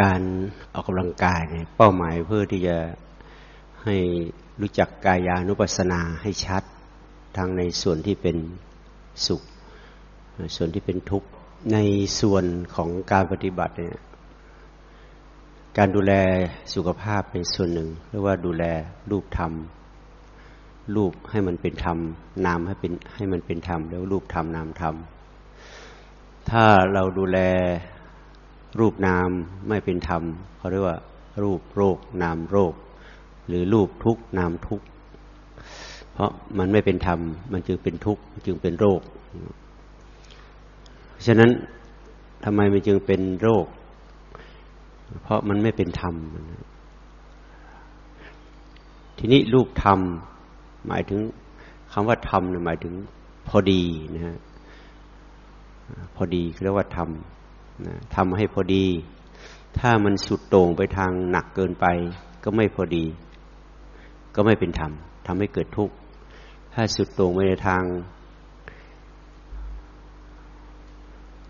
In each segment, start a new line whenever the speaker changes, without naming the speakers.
การออกกำลังกายเนี่ยเป้าหมายเพื่อที่จะให้รู้จักกายานุปัสสนาให้ชัดทั้งในส่วนที่เป็นสุข ส่วนที่เป็นทุกข์ในส่วนของการปฏิบัติเนี่ยการดูแลสุขภาพเป็นส่วนหนึ่งเรียกว่าดูแลรูปธรรม รูปให้มันเป็นธรรม นามให้เป็นให้มันเป็นธรรมแล้วรูปธรรมนามธรรม ถ้าเราดูแล รูปนามไม่เป็นธรรมเขาเรียกว่า รูปโรคนามโรค หรือรูปทุกนามทุกเพราะมันไม่เป็นธรรม มันจึงเป็นทุกข์จึงเป็นโรค ฉะนั้นทำไมมันจึงเป็นโรค เพราะมันไม่เป็นธรรม ทีนี้รูปธรรม หมายถึงคำว่าธรรมหมายถึงพอดีนะฮะพอดีเรียกว่าธรรม นะทำให้พอดี ถ้ามันสุดโต่งไปทางหนักเกินไป ก็ไม่พอดี ก็ไม่เป็นธรรมทำให้เกิดทุกข์ถ้าสุดโต่งไปในทาง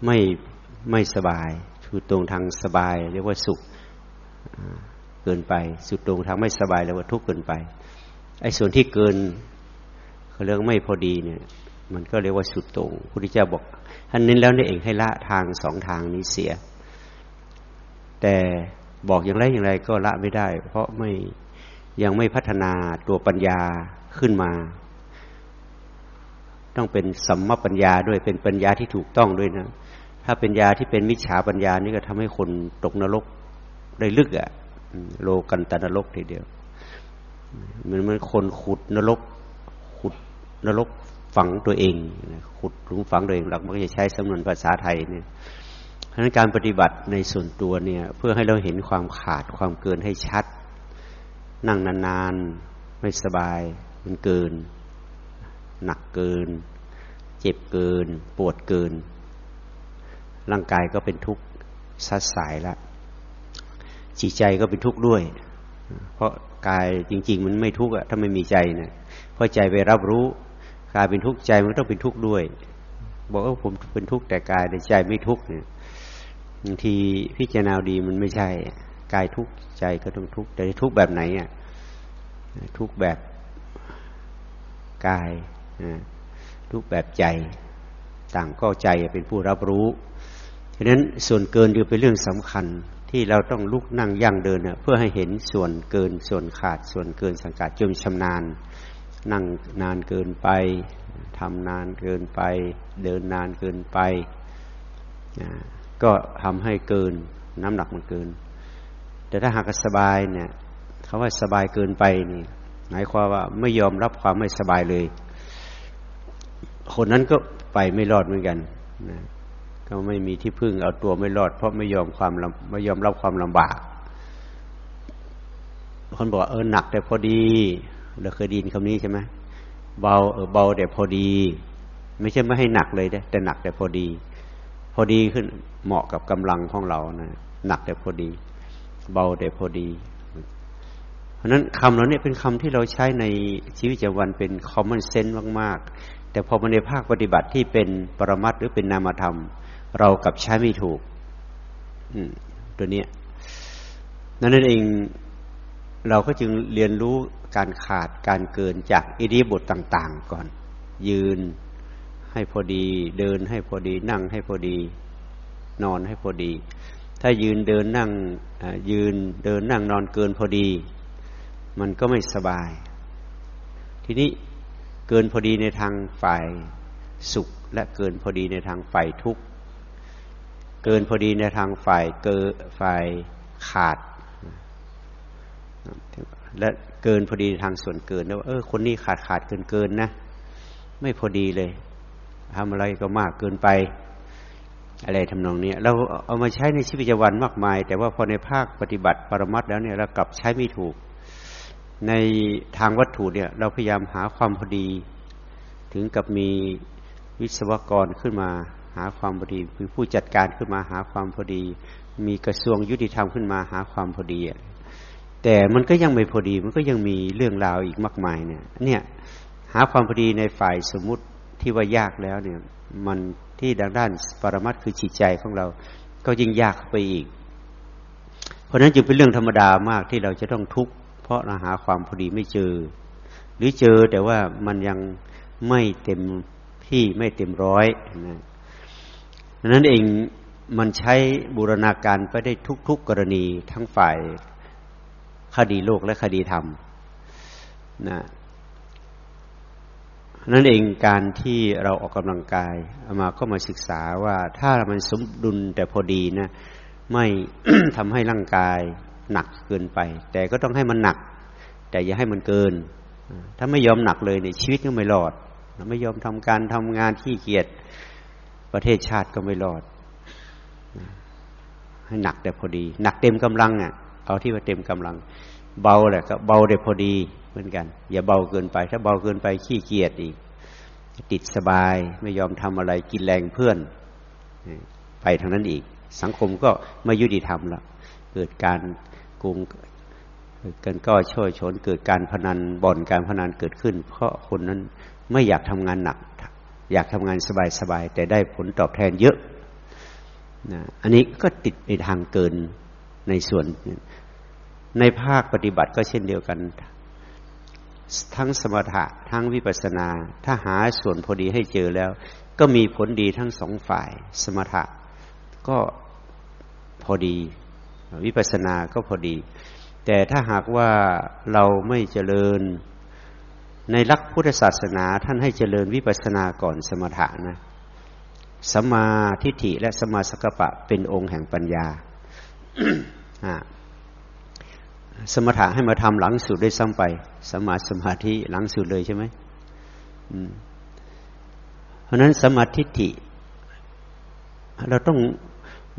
ไม่ไม่สบายสุดตรงทางสบาย เรียกว่าสุขเกินไป สุดตรงทางไม่สบายเรียกว่าทุกข์เกินไปไอ้ส่วนที่เกินเขาเรียกไม่พอดีเนี่ย มันก็เรียกว่าสุดตรงพระพุทธเจ้าบอก ท่านเน้นแล้วนี่เองให้ละทางสองทางนี้เสีย แต่บอกอย่างไรอย่างไรก็ละไม่ได้ เพราะไม่ยังไม่พัฒนาตัวปัญญาขึ้นมา ต้องเป็นสัมมาปัญญาด้วยเป็นปัญญาที่ถูกต้องด้วยนะ ถ้าเป็นญาที่เป็นมิจฉาปัญญานี่ก็ทำให้คนตกนรกได้ลึกอะ่ะโลกันตนรกทีเดียวเหมือนมันคนขุดนรก ขุดนรก ฝังตัวเองขุดหลุมฝังตัวเองเราก็จะใช้สำนวนภาษาไทยเนี่ยเพราะนั้นการปฏิบัติในส่วนตัวเนี่ย เพื่อให้เราเห็นความขาดความเกินให้ชัด นั่งนานๆไม่สบาย มันเกิน หนักเกิน เจ็บเกิน ปวดเกิน ร่างกายก็เป็นทุกข์ซัดสายละจิตใจก็เป็นทุกข์ด้วย เพราะกายจริง ๆ มันไม่ทุกข์อะถ้าไม่มีใจเนะเพราะใจไปรับรู้ กายเป็นทุกข์ใจมันต้องเป็นทุกข์ด้วย บอกว่าผมเป็นทุกข์แต่กายแต่ใจไม่ทุกข์เนี่ยบางทีพิจารณาดีมันไม่ใช่ กายทุกข์ใจก็ต้องทุกข์แต่ทุกข์แบบไหนอะทุกข์แบบกายทุกข์แบบใจต่างก็ใจเป็นผู้รับรู้ฉะนั้นส่วนเกินคือเป็นเรื่องสำคัญที่เราต้องลุกนั่งย่างเดินเพื่อให้เห็นส่วนเกินส่วนขาดส่วนเกินสังกัดจนชำนาญ นั่งนานเกินไปทำนานเกินไป เดินนานเกินไป ก็ทำให้เกินน้ำหนักมันเกิน แต่ถ้าหากสบายเนี่ยคาว่าสบายเกินไปนี่หมายความว่าไม่ยอมรับความไม่สบายเลย คนนั้นก็ไปไม่รอดเหมือนกันนะก็ไม่มีที่พึ่งเอาตัวไม่รอด เพราะไม่ยอมความไม่ยอมรับความลำบากคนบอกเออหนักแต่พอดี เราเคยดินคำนี้ใช่ไหมเบาเออเบาแต่พอดี ไม่ใช่ไม่ให้หนักเลยแต่หนักแต่พอดี พอดีขึ้นเหมาะกับกำลังของเรานะหนักแต่พอดี เบาแต่พอดี เพราะนั้นคำเหล่านี้เป็นคำที่เราใช้ในชีวิตประจำวันเป็น common sense มากๆ แต่พอมาในภาคปฏิบัติที่เป็นปรมัตหรือเป็นนามธรรม เรากับใช้ไม่ถูกอืมตัวเนี้ยนั่นเองเราก็จึงเรียนรู้ การขาดการเกินจากอิริบทต่าง ๆ ก่อน ยืนให้พอดีเดินให้พอดีนั่งให้พอดี นอนให้พอดี ถ้ายืนเดินนั่งยืนเดินนั่งนอนเกินพอดี มันก็ไม่สบาย ทีนี้เกินพอดีในทางฝ่ายสุข และเกินพอดีในทางฝ่ายทุกข์เกินพอดีในทางฝ่ายเกิฝ่ายขาด และเกินพอดีทางส่วนเกินแล้วเออคนนี้ขาดขาดเกินเกินนะ ไม่พอดีเลยทำอะไรก็มากเกินไป อะไรทำนองนี้เราเอามาใช้ในชีวิตประจำวันมากมาย แต่ว่าพอในภาคปฏิบัติปรมัตแล้วเนี่ยเรากลับใช้ไม่ถูก ในทางวัตถุเนี่ย เราพยายามหาความพอดี ถึงกับมีวิศวกรขึ้นมาหาความพอดีมีผู้จัดการขึ้นมาหาความพอดี มีกระทรวงยุติธรรมขึ้นมาหาความพอดี แต่มันก็ยังไม่พอดีมันก็ยังมีเรื่องราวอีกมากมายเนี่ย เนี่ย หาความพอดีในฝ่ายสมมุติที่ว่ายากแล้วเนี่ย มันที่ดังด้านปรมัตคือจิตใจของเรา ก็ยิ่งยากไปอีก เพราะนั้นจึงเป็นเรื่องธรรมดามากที่เราจะต้องทุกข์เพราะเราหาความพอดีไม่เจอ หรือเจอแต่ว่ามันยังไม่เต็มที่ไม่เต็มร้อยนะนั้นเองมันใช้บูรณาการไปได้ทุกๆกรณีทั้งฝ่าย คดีโลกและคดีธรรมนะนั่นเองการที่เราออกกำลังกายมาก็มาศึกษาว่าถ้ามันสมดุลแต่พอดีนะ ไม่ทำให้ร่างกายหนักเกินไป แต่ก็ต้องให้มันหนัก แต่อย่าให้มันเกิน ถ้าไม่ยอมหนักเลยเนี่ยชีวิตก็ไม่รอดไม่ยอมทำการทำงานที่เกียจประเทศชาติก็ไม่รอดให้หนักแต่พอดี หนักเต็มกำลังอะ เอาที่ว่าเต็มกำลัง เบาแหละก็เบาแต่พอดีเหมือนกัน อย่าเบาเกินไป ถ้าเบาเกินไปขี้เกียจอีก ติดสบายไม่ยอมทำอะไรกินแรงเพื่อน ไปทางนั้นอีก สังคมก็ไม่ยุติธรรมละเกิดการกุงกันก็ช่วยชนเกิดการพนันบ่อนการพนันเกิดขึ้น เพราะคนนั้นไม่อยากทำงานหนัก อยากทำงานสบายๆแต่ได้ผลตอบแทนเยอะนะอันนี้ก็ติดในทางเกิน ในส่วน ในภาคปฏิบัติก็เช่นเดียวกัน ทั้งสมถะทั้งวิปัสสนา ถ้าหาส่วนพอดีให้เจอแล้ว ก็มีผลดีทั้งสองฝ่าย สมถะก็พอดี วิปัสสนาก็พอดี แต่ถ้าหากว่าเราไม่เจริญในลักพุทธศาสนาท่านให้เจริญวิปัสสนาก่อนสมถะนะสมาทิฏฐิและสมาสกปะเป็นองค์แห่งปัญญา สมถะให้มาทำหลังสุดได้ซ้ำไปสมาสมาธิหลังสุดเลยใช่ไหมเพราะนั้นสมาธิิเราต้อง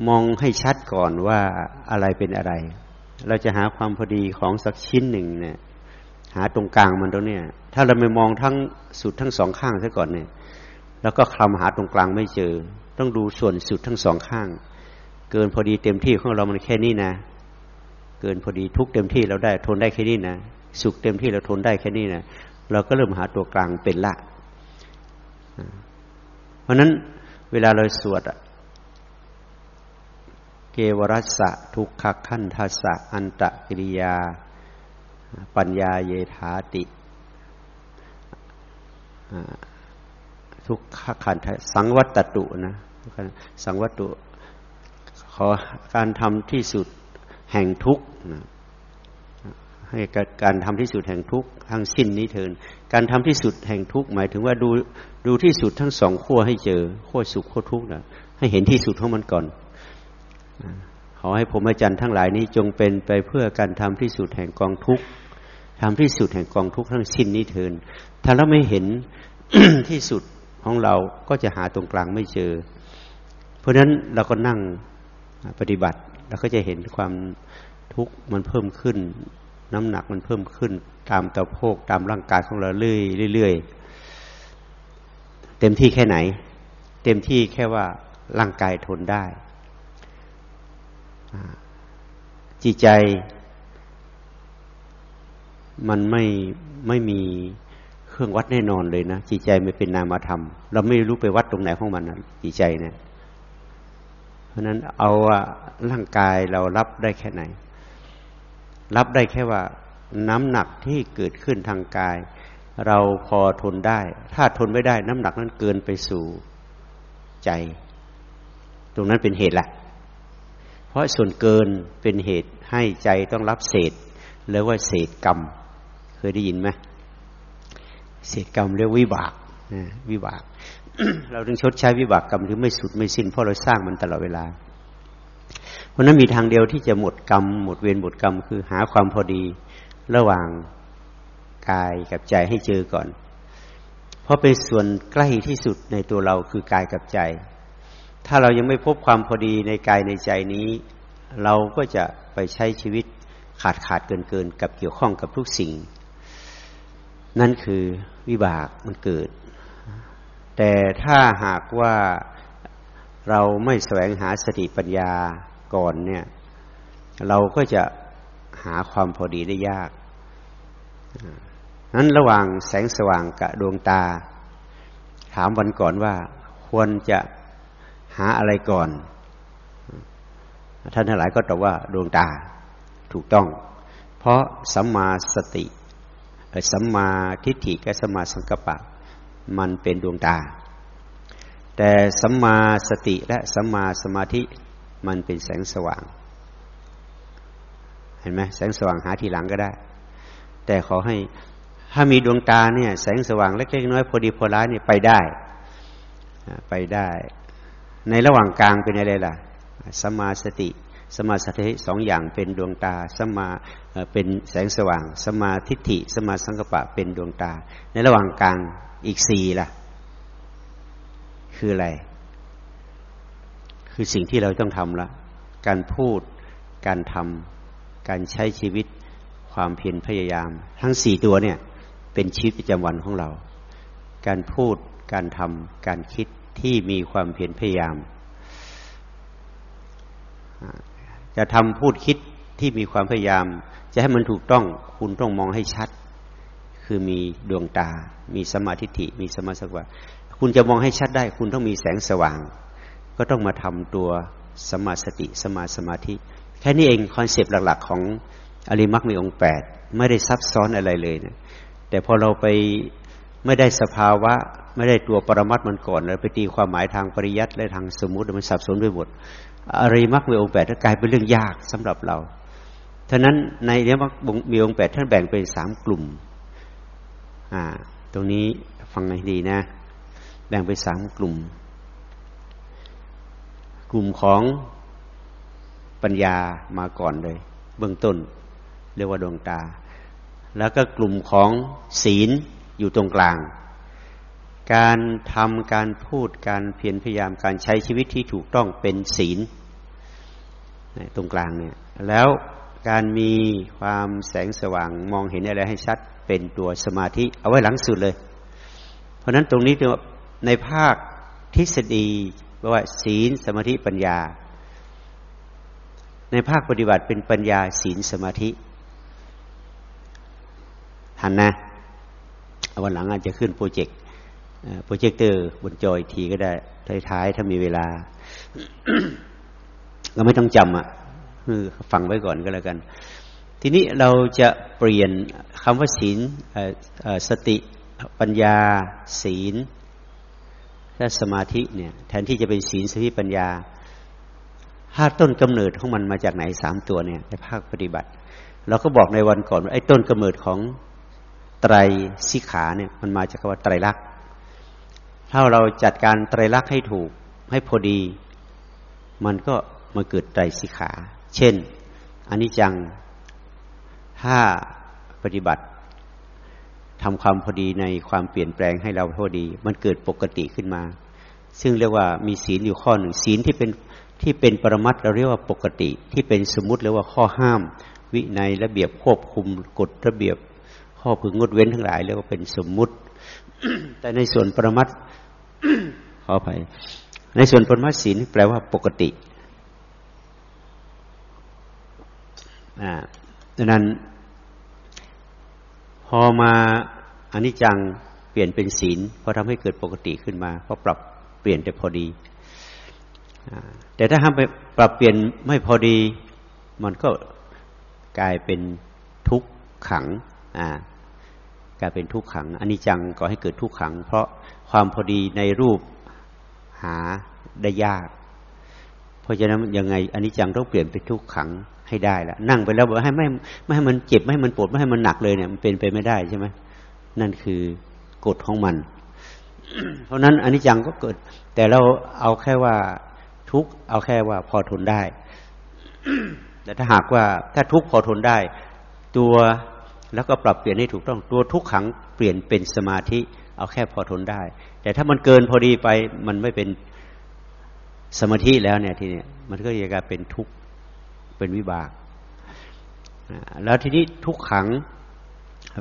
มองให้ชัดก่อนว่าอะไรเป็นอะไร เราจะหาความพอดีของสักชิ้นหนึ่งเนี่ย หาตรงกลางมันตรงเนี้ยถ้าเราไม่มองทั้งสุดทั้งสองข้างซะก่อนเนี่ย แล้วก็คลำหาตรงกลางไม่เจอ ต้องดูส่วนสุดทั้งสองข้าง เกินพอดีเต็มที่ของเรามันแค่นี้นะ เกินพอดีทุกเต็มที่เราได้ทนได้แค่นี้นะสุขเต็มที่เราทนได้แค่นี้นะเราก็เริ่มหาตัวกลางเป็นละ เพราะนั้นเวลาเราสวดอะเกวรัสะทุกขขันทัสสะอันตะกิริยา ปัญญาเยธาติ ทุกขขันสังวัตตุนะสังวัตตุ ขอการทำที่สุดแห่งทุกนะให้การทำที่สุดแห่งทุกทั้งสิ้นนี้เถินการทำที่สุดแห่งทุกหมายถึงว่าดูดูที่สุดทั้งสองขั้วให้เจอขั้วสุขขั้วทุกข์นะให้เห็นที่สุดของมันก่อนขอให้ผมอาจารย์ทั้งหลายนี้จงเป็นไปเพื่อการทำที่สุดแห่งกองทุกข์ทำที่สุดแห่งกองทุกข์ทั้งสิ้นนี้เถินถ้าเราไม่เห็นที่สุดของเราก็จะหาตรงกลางไม่เจอ เพราะฉะนั้นเราก็นั่ง ปฏิบัติเราก็จะเห็นความทุกข์มันเพิ่มขึ้น น้ำหนักมันเพิ่มขึ้น ตามตะโพกตามร่างกายของเราเรื่อยๆเต็มที่แค่ไหน เต็มที่แค่ว่าร่างกายทนได้จิตใจ มันไม่ไม่มีเครื่องวัดแน่นอนเลยนะจิตใจไม่เป็นนามธรรม เราไม่รู้ไปวัดตรงไหนของมันนะจิตใจเนะี่ย ราะนั้นเอาว่าร่างกายเรารับได้แค่ไหน รับได้แค่ว่า น้ำหนักที่เกิดขึ้นทางกาย เราพอทนได้ ถ้าทนไม่ได้ น้ำหนักนั้นเกินไปสู่ใจ ตรงนั้นเป็นเหตุแหละเพราะส่วนเกินเป็นเหตุให้ใจต้องรับเศษเรียกว่าเศษกรรม เคยได้ยินไหมเศษกรรมเรียกวิบากวิบาก เราต้องชดใช้วิบากกรรมที่ไม่สุดไม่สิ้นเพราะเราสร้างมันตลอดเวลา เพราะนั้นมีทางเดียวที่จะหมดกรรม หมดเวรหมดกรรมคือหาความพอดีระหว่างกายกับใจให้เจอก่อน เพราะเป็นส่วนใกล้ที่สุดในตัวเราคือกายกับใจ ถ้าเรายังไม่พบความพอดีในกายในใจนี้ เราก็จะไปใช้ชีวิตขาดขาดเกินเกินกับเกี่ยวข้องกับทุกสิ่ง นั่นคือวิบากมันเกิด แต่ถ้าหากว่าเราไม่แสวงหาสติปัญญาก่อนเนี่ย เราก็จะหาความพอดีได้ยากนั้นระหว่างแสงสว่างกับดวงตา ถามวันก่อนว่าควรจะหาอะไรก่อน ท่านทั้งหลายก็ตอบว่าดวงตาถูกต้อง เพราะสัมมาสติสัมมาทิฏฐิกับสัมมาสังกัปปะ มันเป็นดวงตา แต่สัมมาสติและสัมมาสมาธิมันเป็นแสงสว่าง เห็นไหมแสงสว่างหาทีหลังก็ได้ แต่ขอให้ถ้ามีดวงตาเนี่ย แสงสว่างเล็กๆน้อยพอดีพอร้ายเนี่ยไปได้ไปได้ ในระหว่างกลางเป็นอะไรล่ะสัมมาสติสมาสติสองอย่างเป็นดวงตาสมาเป็นแสงสว่าง สมาทิฏฐิ สมาสังกปะเป็นดวงตา ในระหว่างกลาง อีกสี่ล่ะ คืออะไร คือสิ่งที่เราต้องทำละ การพูด การทำ การใช้ชีวิต ความเพียรพยายาม ทั้งสี่ตัวเนี่ย เป็นชีวิตประจำวันของเรา การพูด การทำ การคิดที่มีความเพียรพยายาม จะทำพูดคิดที่มีความพยายาม จะให้มันถูกต้อง คุณต้องมองให้ชัด คือมีดวงตา มีสมาธิมีสมาสักวะคุณจะมองให้ชัดได้ คุณต้องมีแสงสว่าง ก็ต้องมาทำตัวสัมมาสติสัมมาสมาธิ แค่นี้เอง concept หลักๆ ของอริยมรรคมีองค์แปดไม่ได้ซับซ้อนอะไรเลยนะแต่พอเราไปไม่ได้สภาวะ ไม่ได้ตัวปรมัตถ์มันก่อนแล้วไปตีความหมายทางปริยัติและทางสมมติมันสับสนไปหมดอริมักมีองแปดกลายเป็นเรื่องยากสำหรับเราท่านั้นในเนี้ยมักมีองแปดท่านแบ่งเป็นสามกลุ่ม อ่า ตรงนี้ฟังให้ดีนะ แบ่งเป็นสามกลุ่ม กลุ่มของปัญญามาก่อนเลย เบื้องต้น เรียกว่าดวงตา แล้วก็กลุ่มของศีลอยู่ตรงกลาง การทำการพูดการเพียรพยายามการใช้ชีวิตที่ถูกต้องเป็นศีลตรงกลางเนี่ย แล้ว การมีความแสงสว่างมองเห็นอะไรให้ชัดเป็นตัวสมาธิ เอาไว้หลังสุดเลย เพราะนั้นตรงนี้ในภาคทฤษฎีว่าศีลสมาธิปัญญา ในภาคปฏิบัติเป็นปัญญาศีลสมาธิทันนะวันหลังอาจจะขึ้น project projector บนจออีกทีก็ได้ท้ายๆถ้ามีเวลา ก็ไม่ต้องจำอะ ฟังไว้ก่อนก็แล้วกัน ทีนี้เราจะเปลี่ยนคำว่าศีลสติปัญญา ศีลและสมาธิเนี่ย แทนที่จะเป็นศีลสติปัญญาถ้าต้นกำเนิดของมันมาจากไหนสามตัวเนี่ยในภาคปฏิบัติ เราก็บอกในวันก่อนว่าไอ้ต้นกำเนิดของไตรสิขาเนี่ย มันมาจากคำว่าไตรลักษณ์ถ้าเราจัดการไตรลักษณ์ให้ถูกให้พอดี มันก็มาเกิดไตรสิขา เช่นอนนี้จังถ้าปฏิบัติทำความพอดีในความเปลี่ยนแปลงให้เราพอดี มันเกิดปกติขึ้นมา ซึ่งเรียกว่ามีศีลอยู่ข้อหนึ่งศีลที่เป็นที่เป็นปรมัตเราเรียกว่าปกติ ที่เป็นสมมติเรียกว่าข้อห้าม วิในระเบียบควบคุมกฎระเบียบ ข้อพึงงดเว้นทั้งหลายเรียกว่าเป็นสมมุติ แต่ในส่วนปรมัตขออภัยในส่วนปรมัตศีลแปลว่าปกติอ่า ดังนั้น พอมาอนิจจังเปลี่ยนเป็นศีลพอทำให้เกิดปกติขึ้นมาพอปรับเปลี่ยนแต่พอดีแต่ถ้าทำไปปรับเปลี่ยนไม่พอดี มันก็กลายเป็นทุกขังอ่ากลายเป็นทุกขังอนิจจังก็ให้เกิดทุกขัง เพราะความพอดีในรูปหาได้ยาก เพราะฉะนั้นยังไงอันนี้จังต้องเปลี่ยนเป็นทุกขัง ให้ได้ละนั่งไปแล้วบอกให้ไม่ไม่ให้มันเจ็บไม่ให้มันปวดไม่ให้มันหนักเลยเนี่ยมันเป็นไปไม่ได้ใช่ไหมนั่นคือกฎของมัน เพราะนั้นอนนี้จังก็เกิด แต่เราเอาแค่ว่าทุกเอาแค่ว่าพอทนได้ แต่ถ้าหากว่าถ้าทุกพอทนได้ ตัวแล้วก็ปรับเปลี่ยนให้ถูกต้องตัวทุกขังเปลี่ยนเป็นสมาธิ เอาแค่พอทนได้ แต่ถ้ามันเกินพอดีไปมันไม่เป็นสมาธิแล้วเนี่ยทีเนี้มันก็จะกลายเป็นทุกข์ เป็นวิบาก แล้วทีนี้ทุกขัง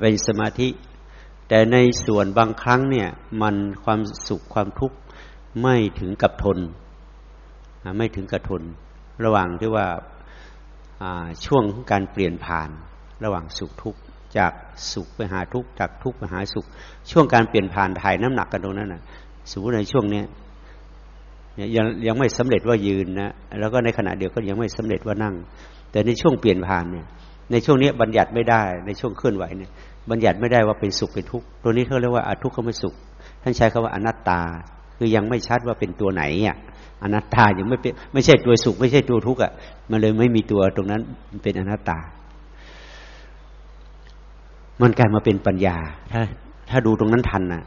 เป็นสมาธิ แต่ในส่วนบางครั้งเนี่ย มันความสุขความทุกข์ไม่ถึงกับทน ไม่ถึงกับทน ระหว่างที่ว่าช่วงการเปลี่ยนผ่าน ระหว่างสุขทุกข์จากสุขไปหาทุกข์จากทุกข์ไปหาสุข ช่วงการเปลี่ยนผ่านถ่ายน้ำหนักกันตรงนั้นนะสมมติในช่วงนี้ย งยังไม่สำเร็จว่ายืนนะแล้วก็ในขณะเดียวก็ยังไม่สำเร็จว่านั่ง แต่ในช่วงเปลี่ยนผ่านเนี่ยในช่วงนี้บัญญัติไม่ได้ในช่วงเคลื่อนไหวเนี่ยบัญญัติไม่ได้ว่าเป็นสุขเป็นทุกข์ตัวนี้เขาเรียกว่าอาทุกข์ก็ไม่สุข ท่านใช้คำว่าอนัตตา คือยังไม่ชัดว่าเป็นตัวไหนอะอนัตตายังไม่เป็นไม่ใช่ตัวสุข ไม่ใช่ตัวทุกข์อะมันเลยไม่มีตัวตรงนั้นมันเป็นอนัตตา มันกลายมาเป็นปัญญาถ้าถ้าดูตรงนั้นทันนะ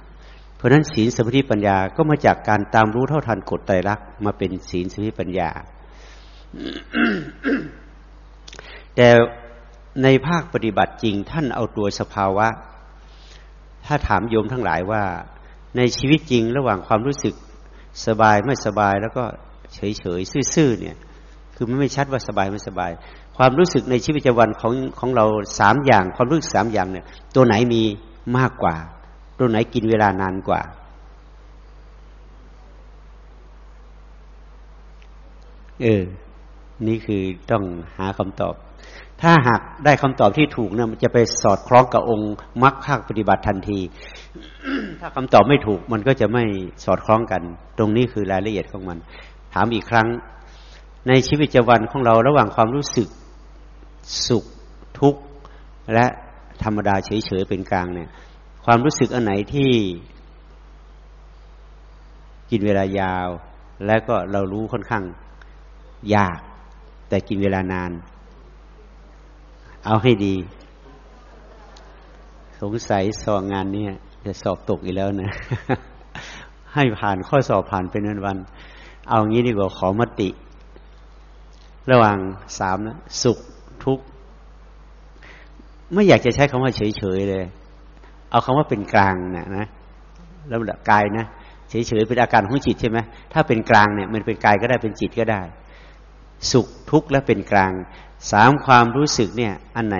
เพราะนั้นศีลสมาธิปัญญาก็มาจากการตามรู้เท่าทันกฎไตรลักษณ์มาเป็นศีลสมาธิปัญญา แต่ในภาคปฏิบัติจริง ท่านเอาตัวสภาวะ ถ้าถามโยมทั้งหลายว่า ในชีวิตจริงระหว่างความรู้สึกสบายไม่สบายแล้วก็เฉยเฉยซื่อๆเนี่ย คือมันไม่ชัดว่าสบายไม่สบาย ความรู้สึกในชีวิตประจำวันของของเราสามอย่าง ความรู้สึกสามอย่างเนี่ย ตัวไหนมีมากกว่า ตัวไหนกินเวลานานกว่า เออ นี่คือต้องหาคำตอบ ถ้าหากได้คำตอบที่ถูกเนี่ยมันจะไปสอดคล้องกับองค์มรรคภาคปฏิบัติทันที ถ้าคำตอบไม่ถูก มันก็จะไม่สอดคล้องกัน ตรงนี้คือรายละเอียดของมัน ถามอีกครั้ง ในชีวิตประจำวันของเราระหว่างความรู้สึกสุขทุกข์และธรรมดาเฉยๆเป็นกลางเนี่ย ความรู้สึกอันไหนที่กินเวลายาว และก็เรารู้ค่อนข้างยาก แต่กินเวลานาน เอาให้ดี สงสัยสอบงานนี้จะสอบตกอีกแล้วนะ ให้ผ่านข้อสอบผ่านเป็นวันวันเอางี้ดีกว่าขอมติ ระหว่างสามนะ สุขทุกข์ ไม่อยากจะใช้คำว่าเฉยๆเลย เอาคำว่าเป็นกลางเนะนะแล้วกายนะเฉยๆเป็นอาการของจิตใช่ไหมถ้าเป็นกลางเนี่ยมันเป็นกายก็ได้เป็นจิตก็ได้ สุขทุกข์และเป็นกลางสามความรู้สึกเนี่ย อันไหน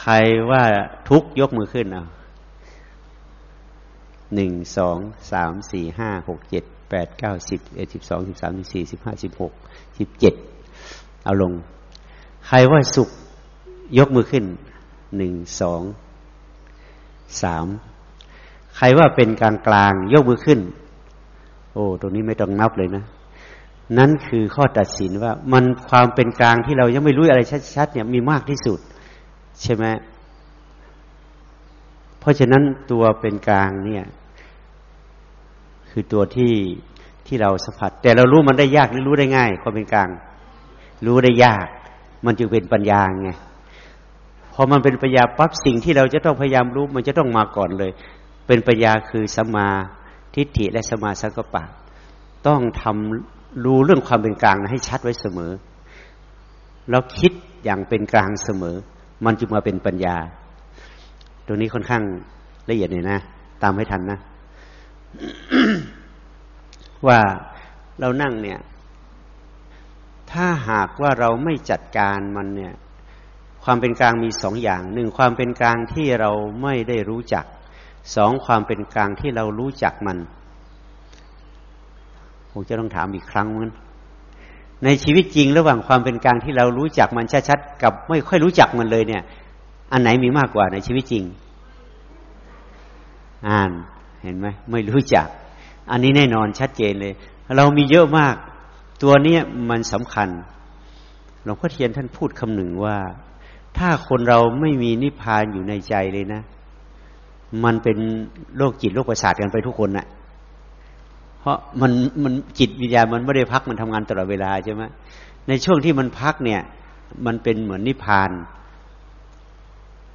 ใครว่าทุกยกมือขึ้นเอาหนึ่งสองสามสี่ห้าหกเจ็ดแปดเก้าสิบเอ็ดสิบสองสิบสามสิบสี่สิบห้าสิบหกสิบเจ็ดเอาลง ใครว่าสุข ยกมือขึ้นหนึ่งสองสามใครว่าเป็นกลางกลางยกมือขึ้น โอ้ตรงนี้ไม่ต้องนับเลยนะ นั่นคือข้อตัดสินว่ามันความเป็นกลางที่เรายังไม่รู้อะไรชัดๆเนี่ยมีมากที่สุด ใช่ไหมเพราะฉะนั้นตัวเป็นกลางเนี่ย คือตัวที่ที่เราสัมผัส แต่เรารู้มันได้ยากหรือรู้ได้ง่าย ความเป็นกลาง รู้ได้ยาก มันจึงเป็นปัญญาไง อมันเป็นปัญญาปั๊บสิ่งที่เราจะต้องพยายามรู้มันจะต้องมาก่อนเลย เป็นปัญญาคือสมาทิฏฐิและสมาสังกปะ ต้องทำรู้เรื่องความเป็นกลางให้ชัดไว้เสมอ แล้วคิดอย่างเป็นกลางเสมอ มันจึงมาเป็นปัญญา ตรงนี้ค่อนข้างละเอียดเลยนะ ตามให้ทันนะ ว่าเรานั่งเนี่ย ถ้าหากว่าเราไม่จัดการมันเนี่ย ความเป็นกลางมีสองอย่างหนึ่งความเป็นกลางที่เราไม่ได้รู้จักสองความเป็นกลางที่เรารู้จักมันผมจะต้องถามอีกครั้งมันในชีวิตจริงระหว่างความเป็นกลางที่เรารู้จักมันชัดๆกับไม่ค่อยรู้จักมันเลยเนี่ย อันไหนมีมากกว่าในชีวิตจริง อ่านเห็นไหมไม่รู้จัก อันนี้แน่นอนชัดเจนเลย เรามีเยอะมาก ตัวนี้มันสำคัญหลวงพ่อเทียนท่านพูดคำหนึ่งว่า ถ้าคนเราไม่มีนิพพานอยู่ในใจเลยนะ มันเป็นโรคจิตโรคประสาทกันไปทุกคนนะ่ะ เพราะมันมันจิตวิญญาณมันไม่ได้พักมันทำงานตลอดเวลาใช่ไหมในช่วงที่มันพักเนี่ย มันเป็นเหมือนนิพพาน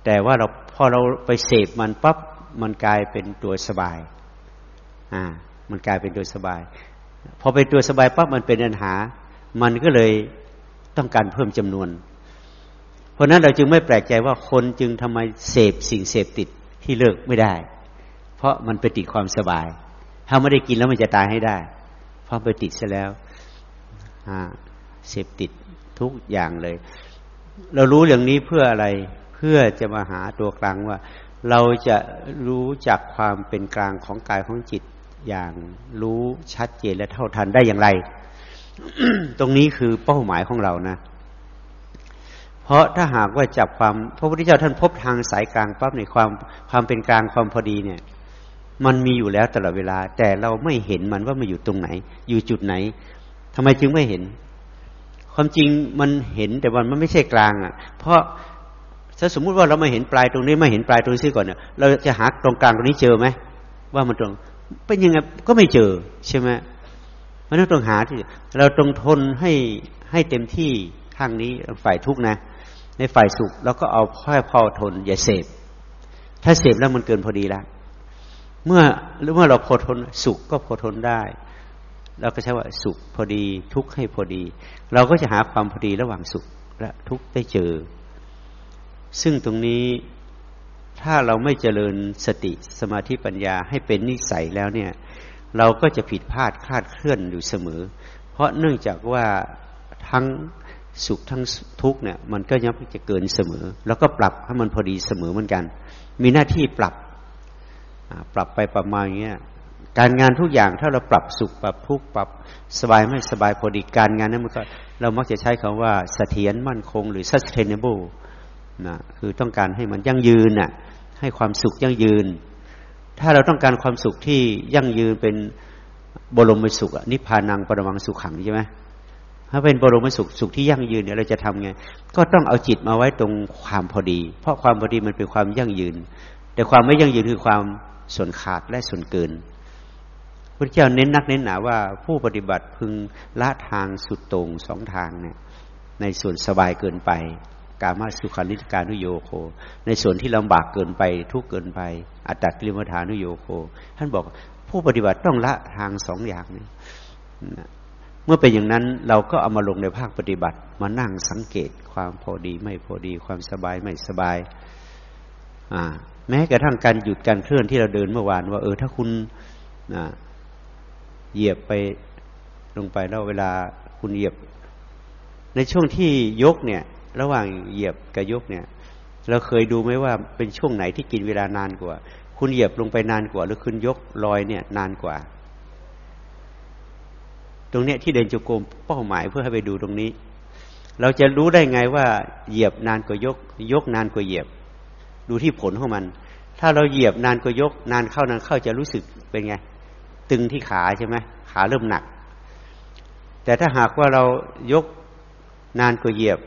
แต่ว่าเราพอเราไปเสพมันปั๊บมันกลายเป็นตัวสบาย อ่า มันกลายเป็นตัวสบาย พอเป็นตัวสบายปั๊บมันเป็นปัญหา มันก็เลยต้องการเพิ่มจำนวน เพราะนั้นเราจึงไม่แปลกใจว่าคนจึงทำไมเสพสิ่งเสพติดที่เลิกไม่ได้ เพราะมันไปติดความสบาย ถ้าไม่ได้กินแล้วมันจะตายให้ได้ เพราะไปติดซะแล้วเสพติดทุกอย่างเลย เรารู้อย่างนี้เพื่ออะไรเพื่อจะมาหาตัวกลางว่า เราจะรู้จักความเป็นกลางของกายของจิตอย่างรู้ชัดเจนและเท่าทันได้อย่างไร ตรงนี้คือเป้าหมายของเรานะ เพราะถ้าหากว่าจับความพระพุทธเจ้าท่านพบทางสายกลางปั๊บในความความเป็นกลางความพอดีเนี่ย มันมีอยู่แล้วตลอดเวลา แต่เราไม่เห็นมันว่ามันอยู่ตรงไหน อยู่จุดไหนทำไมจึงไม่เห็น ความจริงมันเห็นแต่มันไม่ใช่กลางอะ เพราะถ้าสมมุติว่าเราไม่เห็นปลายตรงนี้ไม่เห็นปลายตรงนี้ก่อนเนี่ยเราจะหาตรงกลางตรงนี้เจอไหมว่ามันตรง เป็นยังไงก็ไม่เจอใช่ไหมมันต้องหาที่เราตรงทนให้ให้เต็มที่ข้างนี้ฝ่ายทุกนะ ในฝ่ายสุขเราก็เอาค่อยพอทน อย่าเสพ ถ้าเสพแล้วมันเกินพอดีแล้วเมื่อหรือเมื่อเราพอทนสุขก็พอทนได้เราก็ใช้ว่าสุขพอดี ทุกข์ให้พอดี เราก็จะหาความพอดีระหว่างสุขและทุกข์ได้เจอ ซึ่งตรงนี้ถ้าเราไม่เจริญสติสมาธิปัญญาให้เป็นนิสัยแล้วเนี่ย เราก็จะผิดพลาดคลาดเคลื่อนอยู่เสมอ เพราะเนื่องจากว่าทั้ง สุขทั้งทุกเนี่ยมันก็ยังจะเกินเสมอ แล้วก็ปรับให้มันพอดีเสมอเหมือนกัน มีหน้าที่ปรับปรับไปประมาณเงี้ยการงานทุกอย่างถ้าเราปรับสุขปรับทุกข์ปรับสบายไม่สบายพอดีการงานนั้นมันก็เรามักจะใช้คำว่าเสถียรมั่นคง หรือ sustainable นะคือต้องการให้มันยั่งยืนน่ะให้ความสุขยั่งยืน ถ้าเราต้องการความสุขที่ยั่งยืนเป็นบรมสุขนิพพานังปรมังสุขขังใช่ไหม ถ้าเป็นบรมสุขสุขที่ยั่งยืนเนี่ยเราจะทำไง ก็ต้องเอาจิตมาไว้ตรงความพอดี เพราะความพอดีมันเป็นความยั่งยืน แต่ความไม่ยั่งยืนคือความส่วนขาดและส่วนเกินพระเจ้าเน้นนักเน้นหนาว่าผู้ปฏิบัติพึงละทางสุดตรงสองทางเนี่ยในส่วนสบายเกินไป กามาสุขานิการนุโยโค ในส่วนที่ลำบากเกินไปทุกเกินไป อัตตกิลมฐานุโยโค ท่านบอกผู้ปฏิบัติต้องละทางสองอย่างนี้ เมื่อเป็นอย่างนั้นเราก็เอามาลงในภาคปฏิบัติ มานั่งสังเกตความพอดีไม่พอดีความสบายไม่สบาย อ่า แม้กระทั่งการหยุดการเคลื่อนที่เราเดินเมื่อวาน ว่าเออถ้าคุณเหยียบไปลงไปแล้วเวลาคุณเหยียบ ในช่วงที่ยกเนี่ย ระหว่างเหยียบกับยกเนี่ย เราเคยดูไหมว่าเป็นช่วงไหนที่กินเวลานานกว่า คุณเหยียบลงไปนานกว่า หรือคุณยกลอยเนี่ย นานกว่า ตรงเนี้ยที่เดินจุกรมเป้าหมายเพื่อให้ไปดูตรงนี้ เราจะรู้ได้ไงว่าเหยียบนานกว่ายก ยกนานกว่าเหยียบ ดูที่ผลของมัน ถ้าเราเหยียบนานก็ยก นานเข้านานเข้าจะรู้สึกเป็นไง ตึงที่ขาใช่ไหมขาเริ่มหนัก แต่ถ้าหากว่าเรายกนานก็เหยียบ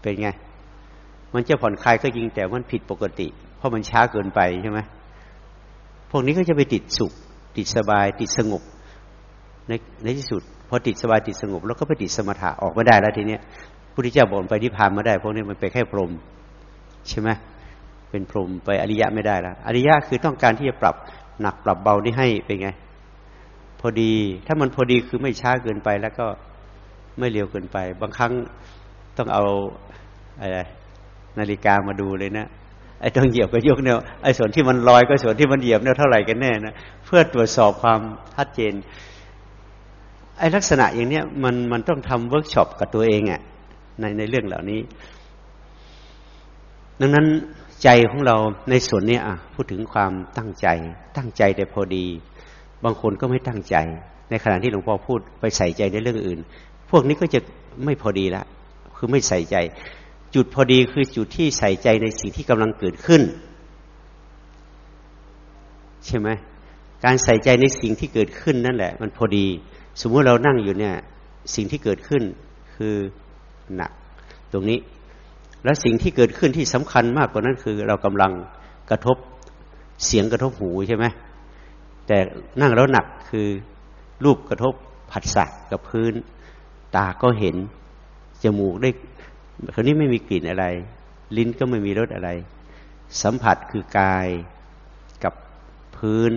เป็นไง มันจะผ่อนคลายก็จริงแต่มันผิดปกติ เพราะมันช้าเกินไปใช่ไหมพวกนี้ก็จะไปติดสุข ติดสบาย ติดสงบ ในในที่สุดพอติดสบายติดสงบ แล้วก็ไปติดสมถะออกไม่ได้แล้วทีเนี้ยพุทธเจ้าบอกไปที่พานมาได้พวกนี้มันไปแค่พรมใช่ไหมเป็นพรหมไปอริยะไม่ได้แล้วอริยะคือต้องการที่จะปรับหนักปรับเบานี่ให้เป็นไง พอดีถ้ามันพอดีคือไม่ช้าเกินไป แล้วก็ไม่เร็วเกินไป บางครั้งต้องเอาอะไรนาฬิกามาดูเลยนะไอ้ต้องเหยียบก็ยกเนี่ยไอ้ส่วนที่มันลอยก็ส่วนที่มันเหยียบเนี่ยเท่าไหร่กันแน่นะเพื่อตรวจสอบความชัดเจน ไอ้ลักษณะอย่างเนี้ยมันมันต้องทำเวิร์กช็อปกับตัวเองอะ่ะในในเรื่องเหล่านี้ ดังนั้นใจของเราในส่วนนี้อะพูดถึงความตั้งใจ ตั้งใจแต่พอดี บางคนก็ไม่ตั้งใจ ในขณะที่หลวงพ่อพูดไปใส่ใจในเรื่องอื่น พวกนี้ก็จะไม่พอดีละคือไม่ใส่ใจ จุดพอดีคือจุดที่ใส่ใจในสิ่งที่กำลังเกิดขึ้น ใช่ไหมการใส่ใจในสิ่งที่เกิดขึ้นนั่นแหละ มันพอดี สมมติเรานั่งอยู่เนี่ย สิ่งที่เกิดขึ้นคือหนัก ตรงนี้ และสิ่งที่เกิดขึ้นที่สำคัญมากกว่านั้นคือ เรากำลังกระทบเสียงกระทบหูใช่ไหมแต่นั่งแล้วหนักคือรูปกระทบผัสสะกับพื้น ตาก็เห็น จมูกได้คนนี้ไม่มีกลิ่นอะไร ลิ้นก็ไม่มีรสอะไร สัมผัสคือกายกับพื้น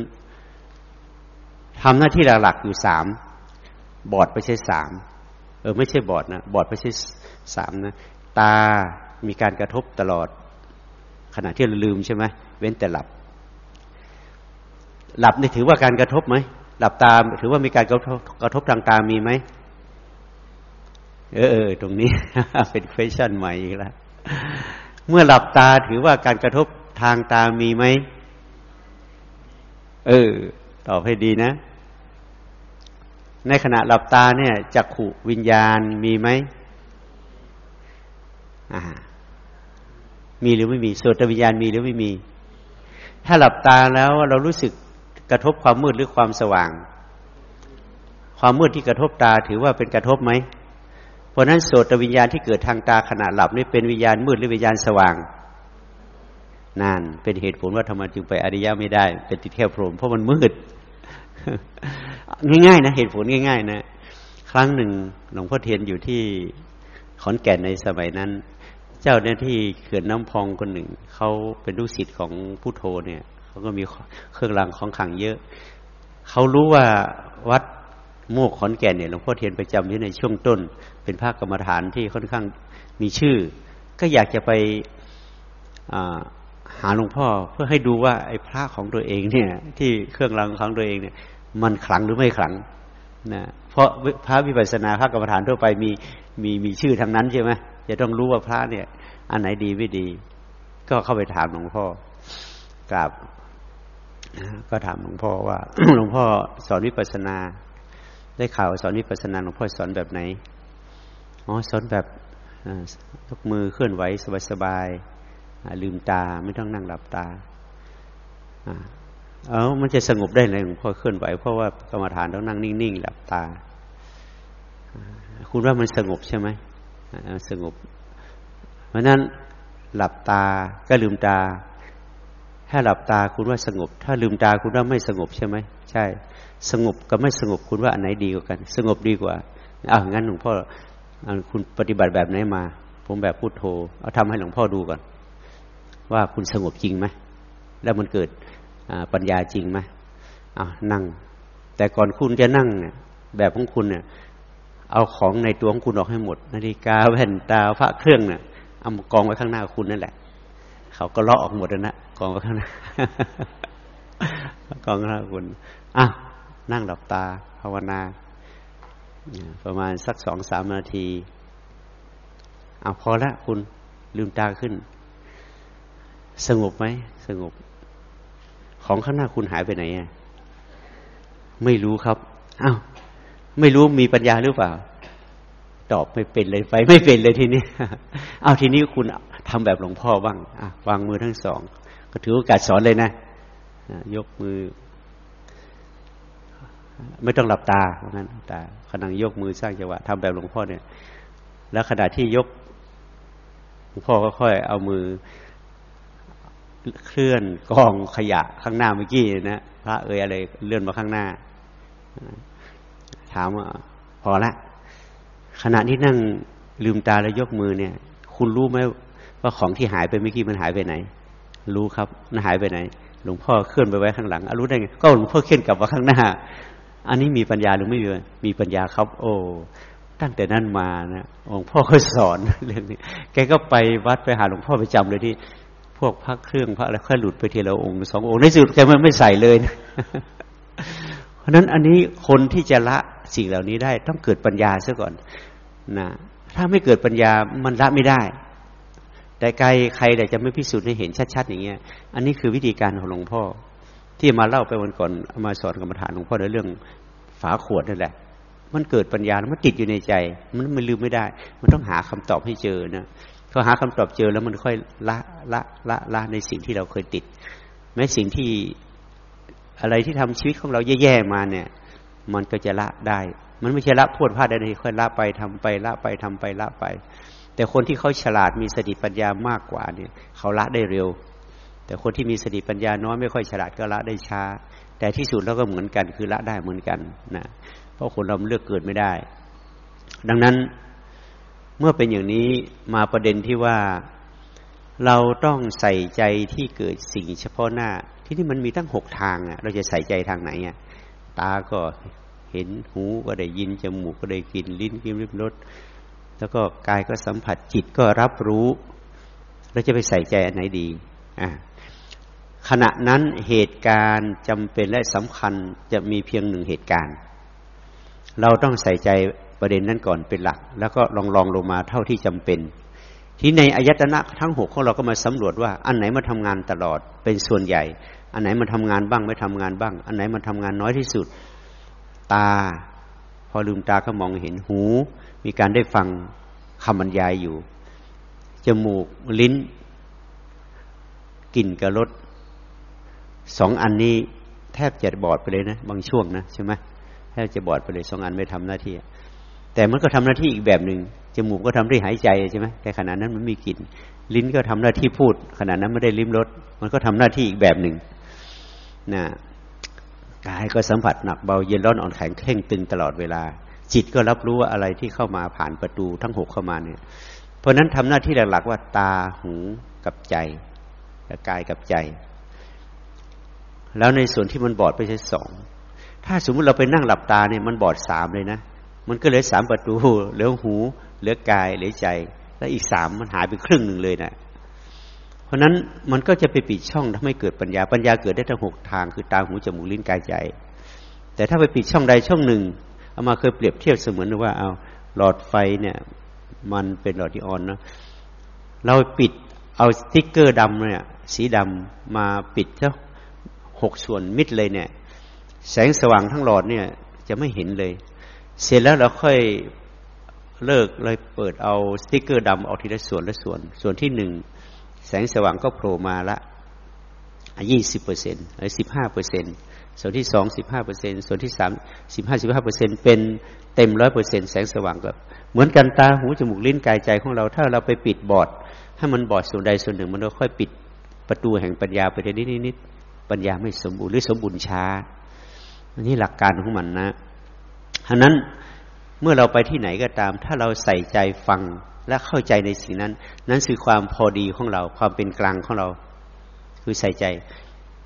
ทำหน้าที่หลักๆอยู่สาม บอดไม่ใช่สามเออไม่ใช่บอดนะบอดไม่ใช่สามนะตามีการกระทบตลอด ขณะที่เราลืมใช่ไหมเว้นแต่หลับ หลับนี่ถือว่าการกระทบไหมหลับตาถือว่ามีการกระทบกระทบทางตามีไหมเออเออตรงนี้ เป็น question ใหม่อีกแล้วเมื่อหลับตาถือว่าการกระทบทางตามีไหมเออตอบให้ดีนะ ในขณะหลับตาเนี่ยจักขุวิญญาณมีไหมมีหรือไม่มีโสตวิญญาณมีหรือไม่มี ถ้าหลับตาแล้วเรารู้สึกกระทบความมืดหรือความสว่าง ความมืดที่กระทบตาถือว่าเป็นกระทบไหม เพราะนั้นโสตวิญญาณที่เกิดทางตาขณะหลับนี่เป็นวิญญาณมืดหรือวิญญาณสว่างนั่นเป็นเหตุผลว่าทำไมจึงไปอริยะไม่ได้เป็นติดแค่พรหมเพราะมันมืด ง่ายๆนะเหตุผลง่าย ๆ นะ ครั้งหนึ่งหลวงพ่อเทียนอยู่ที่ขอนแก่นในสมัยนั้น เจ้าหน้าที่เขื่อนน้ำพองคนหนึ่งเขาเป็นลูกศิษย์ของผู้โทเนี่ยเขาก็มีเครื่องรางของขังเยอะเขารู้ว่าวัดโมกขอนแก่นเนี่ยหลวงพ่อเทียนไปจำที่ในช่วงต้น เป็นภาคกรรมฐานที่ค่อนข้างมีชื่อ ก็อยากจะไปหาหลวงพ่อเพื่อให้ดูว่าไอ้พระของตัวเองเนี่ย ที่เครื่องรางของตัวเองเนี่ย มันขลังหรือไม่ขลังนะเพราะพระวิปัสสนาพระกรรมฐานทั่วไปมีมีมีชื่อทั้งนั้นใช่ไหมจะต้องรู้ว่าพระเนี่ย อันไหนดีไม่ดี ก็เข้าไปถามหลวงพ่อกราบก็ถามหลวงพ่อว่าหลวงพ่อสอนวิปัสสนา ได้ข่าวสอนวิปัสสนาหลวงพ่อสอนแบบไหนอ๋อสอนแบบยกมือเคลื่อนไหวสบายๆลืมตาไม่ต้องนั่งหลับตา เออมันจะสงบได้เลยหลวงพ่อเคลื่อนไหวเพราะว่ากรรมฐานต้องนั่งนิ่งๆหลับตา คุณว่ามันสงบใช่ไหมสงบ เพราะนั้นหลับตาก็ลืมตา ถ้าหลับตาคุณว่าสงบ ถ้าลืมตาคุณว่าไม่สงบใช่ไหมใช่ สงบกับไม่สงบคุณว่าอันไหนดีกว่ากัน สงบดีกว่าอ้าวงั้นหลวงพ่อคุณปฏิบัติแบบไหนมา ผมแบบพูดโทเอาทำให้หลวงพ่อดูก่อน ว่าคุณสงบจริงไหมแล้วมันเกิด ปัญญาจริงไหมอ้าวนั่ง แต่ก่อนคุณจะนั่งเนี่ยแบบของคุณเนี่ย เอาของในตัวของคุณออกให้หมด นาฬิกาแว่นตาพระเครื่องเนี่ยเอากองไว้ข้างหน้าคุณนั่นแหละ เขาก็เลาะออกหมดแล้วนะกองไว้ข้างหน้ากองข้างหน้าคุณอะนั่งหลับตา ภาวนา ประมาณสักสองสามนาทีเอาพอละคุณลืมตาขึ้น สงบไหมสงบ ของข้างหน้าคุณหายไปไหนอะไม่รู้ครับอ้าวไม่รู้มีปัญญาหรือเปล่า ตอบไม่เป็นเลยไป ไม่เป็นเลยทีนี้เอาทีนี้คุณทำแบบหลวงพ่อบ้างอะวางมือทั้งสอง ก็ถือโอกาสสอนเลยนะยกมือ ไม่ต้องหลับตาเพราะงั้นตาขณะยกมือสร้างจังหวะทำแบบหลวงพ่อเนี่ย แล้วขณะที่ยกหลวงพ่อก็ค่อยเอามือ เคลื่อนกองขยะข้างหน้าเมื่อกี้นะพระเอ่ยอะไรเลื่อนมาข้างหน้า ถามว่าพอละขณะที่นั่งลืมตาแล้วยกมือเนี่ย คุณรู้ไหมว่าของที่หายไปเมื่อกี้มันหายไปไหน รู้ครับมันหายไปไหน หลวงพ่อเคลื่อนไปไว้ข้างหลังรู้ได้ไงก็หลวงพ่อเคลื่อนกลับมาข้างหน้า อันนี้มีปัญญาหรือไม่มีมีปัญญาครับ โอ้ตั้งแต่นั้นมานะหลวงพ่อก็สอนเรื่องนี้ แกก็ไปวัดไปหาหลวงพ่อไปจำเลยที่ พวกพระเครื่องพระอะไรค่อยหลุดไปทีละองค์สององค์ในสุดแกมันไม่ใส่เลยนะเพราะนั้นอันนี้คนที่จะละสิ่งเหล่านี้ได้ ต้องเกิดปัญญาซะก่อนนะถ้าไม่เกิดปัญญามันละไม่ได้ แต่ใครใครแต่จะไม่พิสูจน์ให้เห็นชัดๆอย่างเงี้ย อันนี้คือวิธีการของหลวงพ่อ ที่มาเล่าไปวันก่อนมาสอนกรรมฐานหลวงพ่อในเรื่องฝาขวดนั่นแหละ มันเกิดปัญญามันติดอยู่ในใจ มันมันลืมไม่ได้ มันต้องหาคำตอบให้เจอนะ พอหาคำตอบเจอแล้วมันค่อยละละละละในสิ่งที่เราเคยติด แม้สิ่งที่อะไรที่ทำชีวิตของเราแย่ๆมาเนี่ย มันก็จะละได้ มันไม่ใช่ละพวดพลาดได้ค่อยละไปทำไปละไปทำไปละไป แต่คนที่เขาฉลาดมีสติปัญญามากกว่าเนี่ย เขาละได้เร็ว แต่คนที่มีสติปัญญาน้อยไม่ค่อยฉลาดก็ละได้ช้า แต่ที่สุดแล้วก็เหมือนกันคือละได้เหมือนกันนะเพราะคนเราเลือกเกิดไม่ได้ ดังนั้น เมื่อเป็นอย่างนี้มาประเด็นที่ว่าเราต้องใส่ใจที่เกิดสิ่งเฉพาะหน้า ที่นี่มันมีตั้งหกทางอะ เราจะใส่ใจทางไหนอะตาก็เห็นหูก็ได้ยินจมูกก็ได้กลิ่นลิ้นกินริบรสแล้วก็กายก็สัมผัสจิตก็รับรู้ เราจะไปใส่ใจอันไหนดีอ่าขณะนั้นเหตุการณ์จำเป็นและสำคัญจะมีเพียงหนึ่งเหตุการณ์ เราต้องใส่ใจ ประเด็นนั้นก่อนเป็นหลัก แล้วก็ลองลองลงมาเท่าที่จำเป็น ที่ในอายตนะทั้งหกของเราก็มาสำรวจว่า อันไหนมาทำงานตลอดเป็นส่วนใหญ่ อันไหนมาทำงานบ้างไม่ทำงานบ้าง อันไหนมาทำงานน้อยที่สุด ตา พอลืมตาก็มองเห็นหู มีการได้ฟังคำบรรยายอยู่ จมูกลิ้นกลิ่นกับรสสองอันนี้แทบจะบอดไปเลยนะ บางช่วงนะใช่ไหมแทบจะบอดไปเลยสองอันไม่ทำหน้าที่ แต่มันก็ทำหน้าที่อีกแบบหนึ่งจมูกก็ทำได้หายใจใช่ไหมแต่ขณะนั้นมันมีกลิ่น ลิ้นก็ทำหน้าที่พูด ขณะนั้นไม่ได้ลิ้มรสมันก็ทำหน้าที่อีกแบบหนึ่งนะกายก็สัมผัสหนักเบาเย็นร้อนอ่อนแข็งเข่งตึงตลอดเวลา จิตก็รับรู้ว่าอะไรที่เข้ามาผ่านประตูทั้งหกเข้ามาเนี่ย เพราะนั้นทำหน้าที่หลักๆว่าตาหูกับใจกายกับใจ แล้วในส่วนที่มันบอดไปใช่สองถ้าสมมุติเราไปนั่งหลับตาเนี่ยมันบอดสามเลยนะ มันก็เหลือสามประตู เหลือหู เหลือกาย เหลือใจ แล้วอีกสามมันหายไปครึ่งหนึ่งเลยนะเพราะนั้นมันก็จะไปปิดช่องทำให้เกิดปัญญา ปัญญาเกิดได้ทั้งหกทาง คือตาหูจมูกลิ้นกายใจ แต่ถ้าไปปิดช่องใดช่องหนึ่งเอามาเคยเปรียบเทียบเสมือนว่าเอาหลอดไฟเนี่ย มันเป็นหลอดที่ออนนะเราปิดเอาสติ๊กเกอร์ดำเนี่ย สีดำมาปิดเจ้าหกส่วนมิดเลยเนี่ย แสงสว่างทั้งหลอดเนี่ย จะไม่เห็นเลย เสร็จแล้วเราค่อยเลิกเลยเปิดเอาสติ๊กเกอร์ดำเอาทีละส่วนละส่วน ส่วนที่หนึ่งแสงสว่างก็โผล่มาละยี่สิบเปอร์เซ็นต์หรือสิบห้าเปอร์เซ็นต์ส่วนที่สองสิบห้าเปอร์เซ็นต์ส่วนที่สามสิบห้าสิบห้าเปอร์เซ็นต์เป็นเต็มร้อยเปอร์เซ็นต์แสงสว่างก็เหมือนกันตาหูจมูกลิ้นกายใจของเรา ถ้าเราไปปิดบอดถ้มันบอดส่วนใดส่วนหนึ่ง มันก็ค่อยปิดประตูแห่งปัญญาไปนิดนิดปัญญาไม่สมบูรณ์หรือสมบูรณ์ช้าอันนี้หลักการของมันนะ ฉะนั้นเมื่อเราไปที่ไหนก็ตาม ถ้าเราใส่ใจฟังและเข้าใจในสิ่งนั้น นั้นคือความพอดีของเรา ความเป็นกลางของเรา คือใส่ใจ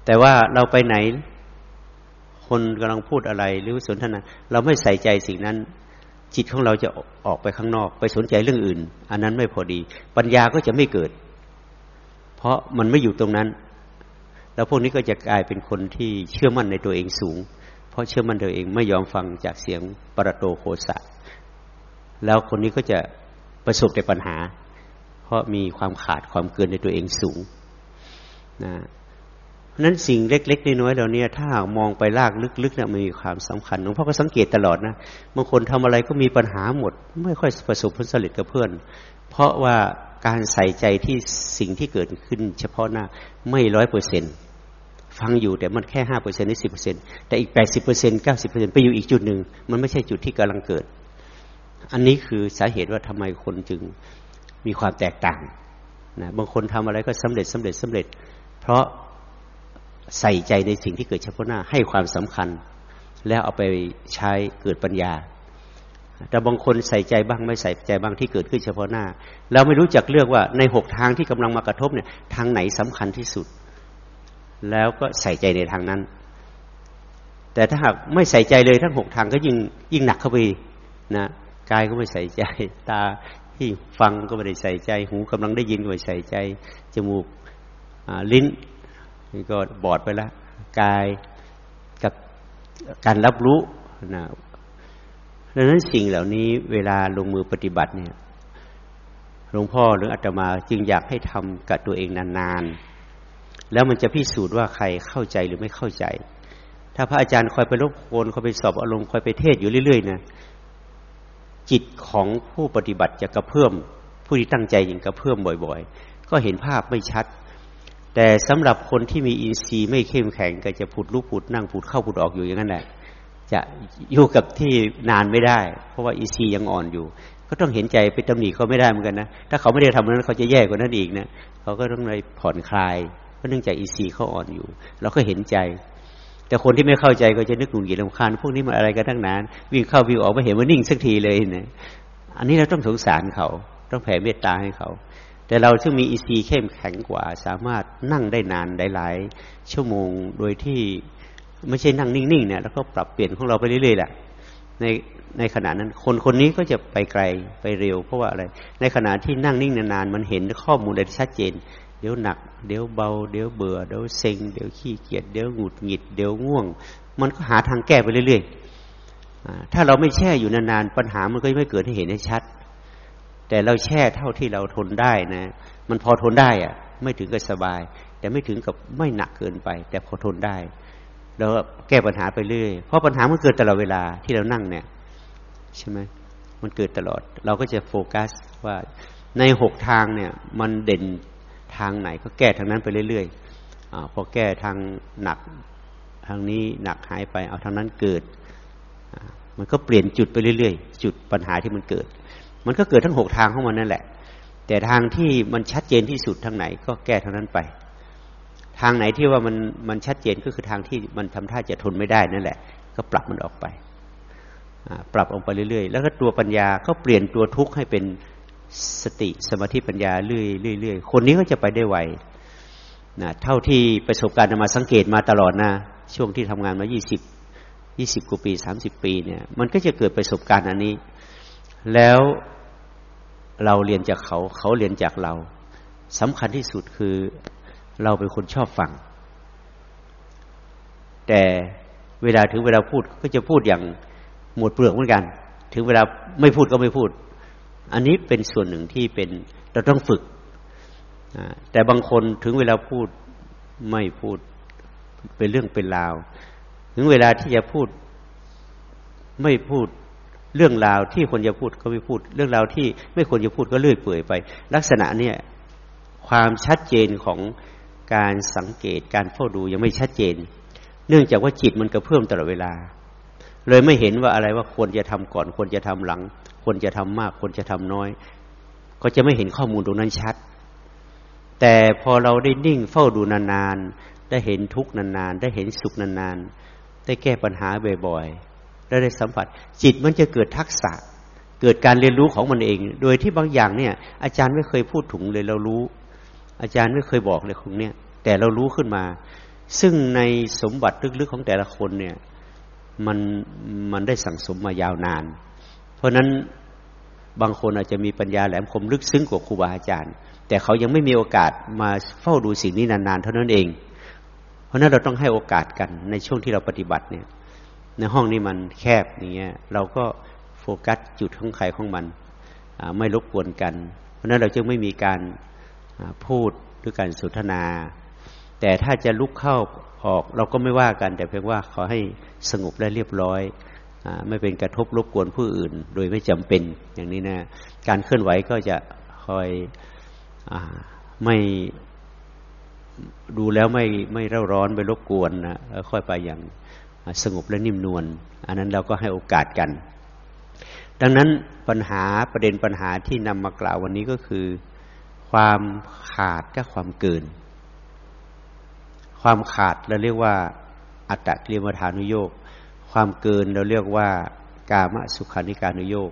แต่ว่าเราไปไหน คนกำลังพูดอะไรหรือสนทนาเราไม่ใส่ใจสิ่งนั้น จิตของเราจะออกไปข้างนอก ไปสนใจเรื่องอื่น อันนั้นไม่พอดี ปัญญาก็จะไม่เกิด เพราะมันไม่อยู่ตรงนั้น แล้วพวกนี้ก็จะกลายเป็นคนที่เชื่อมั่นในตัวเองสูง เพราะเชื่อมันตัวเองไม่ยอมฟังจากเสียงปรโตโคสะ แล้วคนนี้ก็จะประสบแต่ปัญหา เพราะมีความขาดความเกินในตัวเองสูงนะเพราะนั้นสิ่งเล็กๆน้อยๆเรานี่ยถ้ามองไปลากลึกๆเนี่ยมีความสำคัญหลวงพ่อก็สังเกตตลอดนะบางคนทำอะไรก็มีปัญหาหมด ไม่ค่อยประสบผลสำเร็จกับเพื่อน เพราะว่าการใส่ใจที่สิ่งที่เกิดขึ้น เฉพาะหน้าไม่ร้อยเปอร์เซ็นต์ ฟังอยู่แต่มันแค่ห้าเปอร์เซ็นต์หรือสิบเปอร์เซ็นต์แต่อีกแปดสิบเปอร์เซ็นต์เก้าสิบเปอร์เซ็นต์ไปอยู่อีกจุดหนึ่ง มันไม่ใช่จุดที่กำลังเกิด อันนี้คือสาเหตุว่าทำไมคนจึงมีความแตกต่างนะบางคนทำอะไรก็สำเร็จสำเร็จสำเร็จ เพราะใส่ใจในสิ่งที่เกิดเฉพาะหน้าให้ความสำคัญ แล้วเอาไปใช้เกิดปัญญา แต่บางคนใส่ใจบ้างไม่ใส่ใจบ้างที่เกิดขึ้นเฉพาะหน้าเราไม่รู้จักเลือกว่าในหกทางที่กำลังมากระทบเนี่ยทางไหนสำคัญที่สุด แล้วก็ใส่ใจในทางนั้น แต่ถ้าหากไม่ใส่ใจเลยทั้งหกทางก็ยิ่งยิ่งหนักเข้าไปนะกายก็ไม่ใส่ใจ ตาที่ฟังก็ไม่ได้ใส่ใจ หูกำลังได้ยินก็ไม่ใส่ใจ จมูกลิ้นก็บอดไปล้วกายกับการรับรู้นะดังนั้นสิ่งเหล่านี้เวลาลงมือปฏิบัติเนี่ยหลวงพ่อหรืออาตมาจึงอยากให้ทำกับตัวเองนานๆ แล้วมันจะพิสูจน์ว่าใครเข้าใจหรือไม่เข้าใจ ถ้าพระอาจารย์คอยไปรบกวนคอยไปสอบอารมณ์คอยไปเทศอยู่เรื่อยๆนะจิตของผู้ปฏิบัติจะกระเพื่อมผู้ที่ตั้งใจยิงกระเพื่อมบ่อยๆ ก็เห็นภาพไม่ชัด แต่สำหรับคนที่มีอินทรีย์ไม่เข้มแข็งก็จะผุดลุกผุดนั่งผุดเข้าผุดออกอยู่อย่างนั้นแหละจะอยู่กับที่นานไม่ได้ เพราะว่าอินทรีย์ยังอ่อนอยู่ ก็ต้องเห็นใจไปตำหนิเขาไม่ได้เหมือนกันนะถ้าเขาไม่ได้ทำนั้นเขาจะแย่กว่านั้นอีกนะเขาก็ต้องเลยผ่อนคลาย ราะเนื่องจากอินทรีเขาอ่อนอยู่ เราก็เห็นใจ แต่คนที่ไม่เข้าใจก็จะนึกหงุดหงิดลำคาญพวกนี้มันอะไรกันตั้งนานวิ่งเข้าวิ่งออกไม่เห็นว่านิ่งสักทีเลยนะอันนี้เราต้องสงสารเขา ต้องแผ่เมตตาให้เขา แต่เราซึ่งมีอีซีเข้มแข็งกว่า สามารถนั่งได้นานหลายชั่วโมงโดยที่ไม่ใช่นั่งนิ่งๆเนี่ยแล้วก็ปรับเปลี่ยนของเราไปเรื่อยๆแหละในในขณะนั้น คนคนนี้ก็จะไปไกลไปเร็ว เพราะว่าอะไร ในขณะที่นั่งนิ่งนานๆมันเห็นข้อมูลได้ชัดเจน เดี๋ยวหนัก เดี๋ยวเบา เดี๋ยวเบื่อ เดี๋ยวเซ็ง เดี๋ยวขี้เกียจ เดี๋ยวหงุดหงิด เดี๋ยวง่วง มันก็หาทางแก้ไปเรื่อยๆถ้าเราไม่แช่อยู่นานๆ ปัญหามันก็ไม่เกิดให้เห็นให้ชัด แต่เราแช่เท่าที่เราทนได้นะ มันพอทนได้อะไม่ถึงกับสบาย แต่ไม่ถึงกับไม่หนักเกินไป แต่พอทนได้ แล้วแก้ปัญหาไปเรื่อย เพราะปัญหามันเกิดตลอดเวลาที่เรานั่งเนี่ย ใช่ไหมมันเกิดตลอด เราก็จะโฟกัสว่าในหกทางเนี่ย มันเด่น ทางไหนก็แก้ทางนั้นไปเรื่อยอพอแก้ทางหนักทางนี้หนักหายไป เอาทางนั้นเกิด มันก็เปลี่ยนจุดไปเรื่อยๆ จุดปัญหาที่มันเกิด มันก็เกิดทั้งหกทางของมันนั่นแหละ แต่ทางที่มันชัดเจนที่สุดทางไหนก็แก้ทางนั้นไป ทางไหนที่ว่ามันมันชัดเจนก็คือทางที่มันทำท่าจะทนไม่ได้นั่นแหละ ก็ปรับมันออกไป ปรับออกไปเรื่อยๆ แล้วก็ตัวปัญญาก็เปลี่ยนตัวทุกข์ให้เป็น สติสมาธิปัญญาเรื่อยๆคนนี้ก็จะไปได้ไวนะเท่าที่ประสบการณ์มาสังเกตมาตลอดนะ ช่วงที่ทำงานมายี่สิบยี่สิบกว่าปีสามสิบปีเนี่ย มันก็จะเกิดประสบการณ์อันนี้ แล้วเราเรียนจากเขา เขาเรียนจากเราสำคัญที่สุดคือเราเป็นคนชอบฟัง แต่เวลาถึงเวลาพูดก็จะพูดอย่างหมดเปลือกเหมือนกัน ถึงเวลาไม่พูดก็ไม่พูด อันนี้เป็นส่วนหนึ่งที่เป็นเราต้องฝึก แต่บางคนถึงเวลาพูดไม่พูดเป็นเรื่องเป็นราว ถึงเวลาที่จะพูดไม่พูดเรื่องราวที่คนจะพูดก็ไม่พูด เรื่องราวที่ไม่ควรจะพูดก็เลื่อยเปื่อยไป ลักษณะเนี่ยความชัดเจนของการสังเกตการเฝ้าดูยังไม่ชัดเจน เนื่องจากว่าจิตมันกระเพื่อมตลอดเวลา เลยไม่เห็นว่าอะไรว่าควรจะทำก่อนควรจะทำหลัง ควรจะทำมากควรจะทำน้อย ก็จะไม่เห็นข้อมูลตรงนั้นชัด แต่พอเราได้นิ่งเฝ้าดูนานๆ ได้เห็นทุกนานๆ ได้เห็นสุขนานๆ ได้แก้ปัญหาบ่อยๆและได้สัมผัส จิตมันจะเกิดทักษะ เกิดการเรียนรู้ของมันเอง โดยที่บางอย่างเนี่ย อาจารย์ไม่เคยพูดถึงเลยเรารู้ อาจารย์ไม่เคยบอกเลยของเนี่ยแต่เรารู้ขึ้นมา ซึ่งในสมบัติลึกๆของแต่ละคนเนี่ย มันมันได้สั่งสมมายาวนาน เพราะนั้นบางคนอาจจะมีปัญญาแหลมคมลึกซึ้งกว่าครูบาอาจารย์ แต่เขายังไม่มีโอกาสมาเฝ้าดูสิ่งนี้นานๆเท่านั้นเอง เพราะนั้นเราต้องให้โอกาสกันในช่วงที่เราปฏิบัติเนี่ย ในห้องนี้มันแคบอย่างเงี้ยเราก็โฟกัสจุดของใครของมันไม่รบกวนกัน เพราะนั้นเราจึงไม่มีการพูดหรือการสนทนา แต่ถ้าจะลุกเข้าออกเราก็ไม่ว่ากัน แต่เพียงว่าขอให้สงบและเรียบร้อย ไม่เป็นกระทบรบกวนผู้อื่น โดยไม่จำเป็นอย่างนี้นะการเคลื่อนไหวก็จะคอยไม่ดูแล้วไม่ไม่เร่าร้อนไปรบกวนนะค่อยไปอย่างสงบและนิ่มนวลอันนั้นเราก็ให้โอกาสกัน ดังนั้นปัญหาประเด็นปัญหาที่นำมากล่าววันนี้ก็คือ ความขาดกับความเกิน ความขาดเราเรียกว่า อัตตกิลมฐานุโยก ความเกินเราเรียกว่ากามสุขานิการุโยก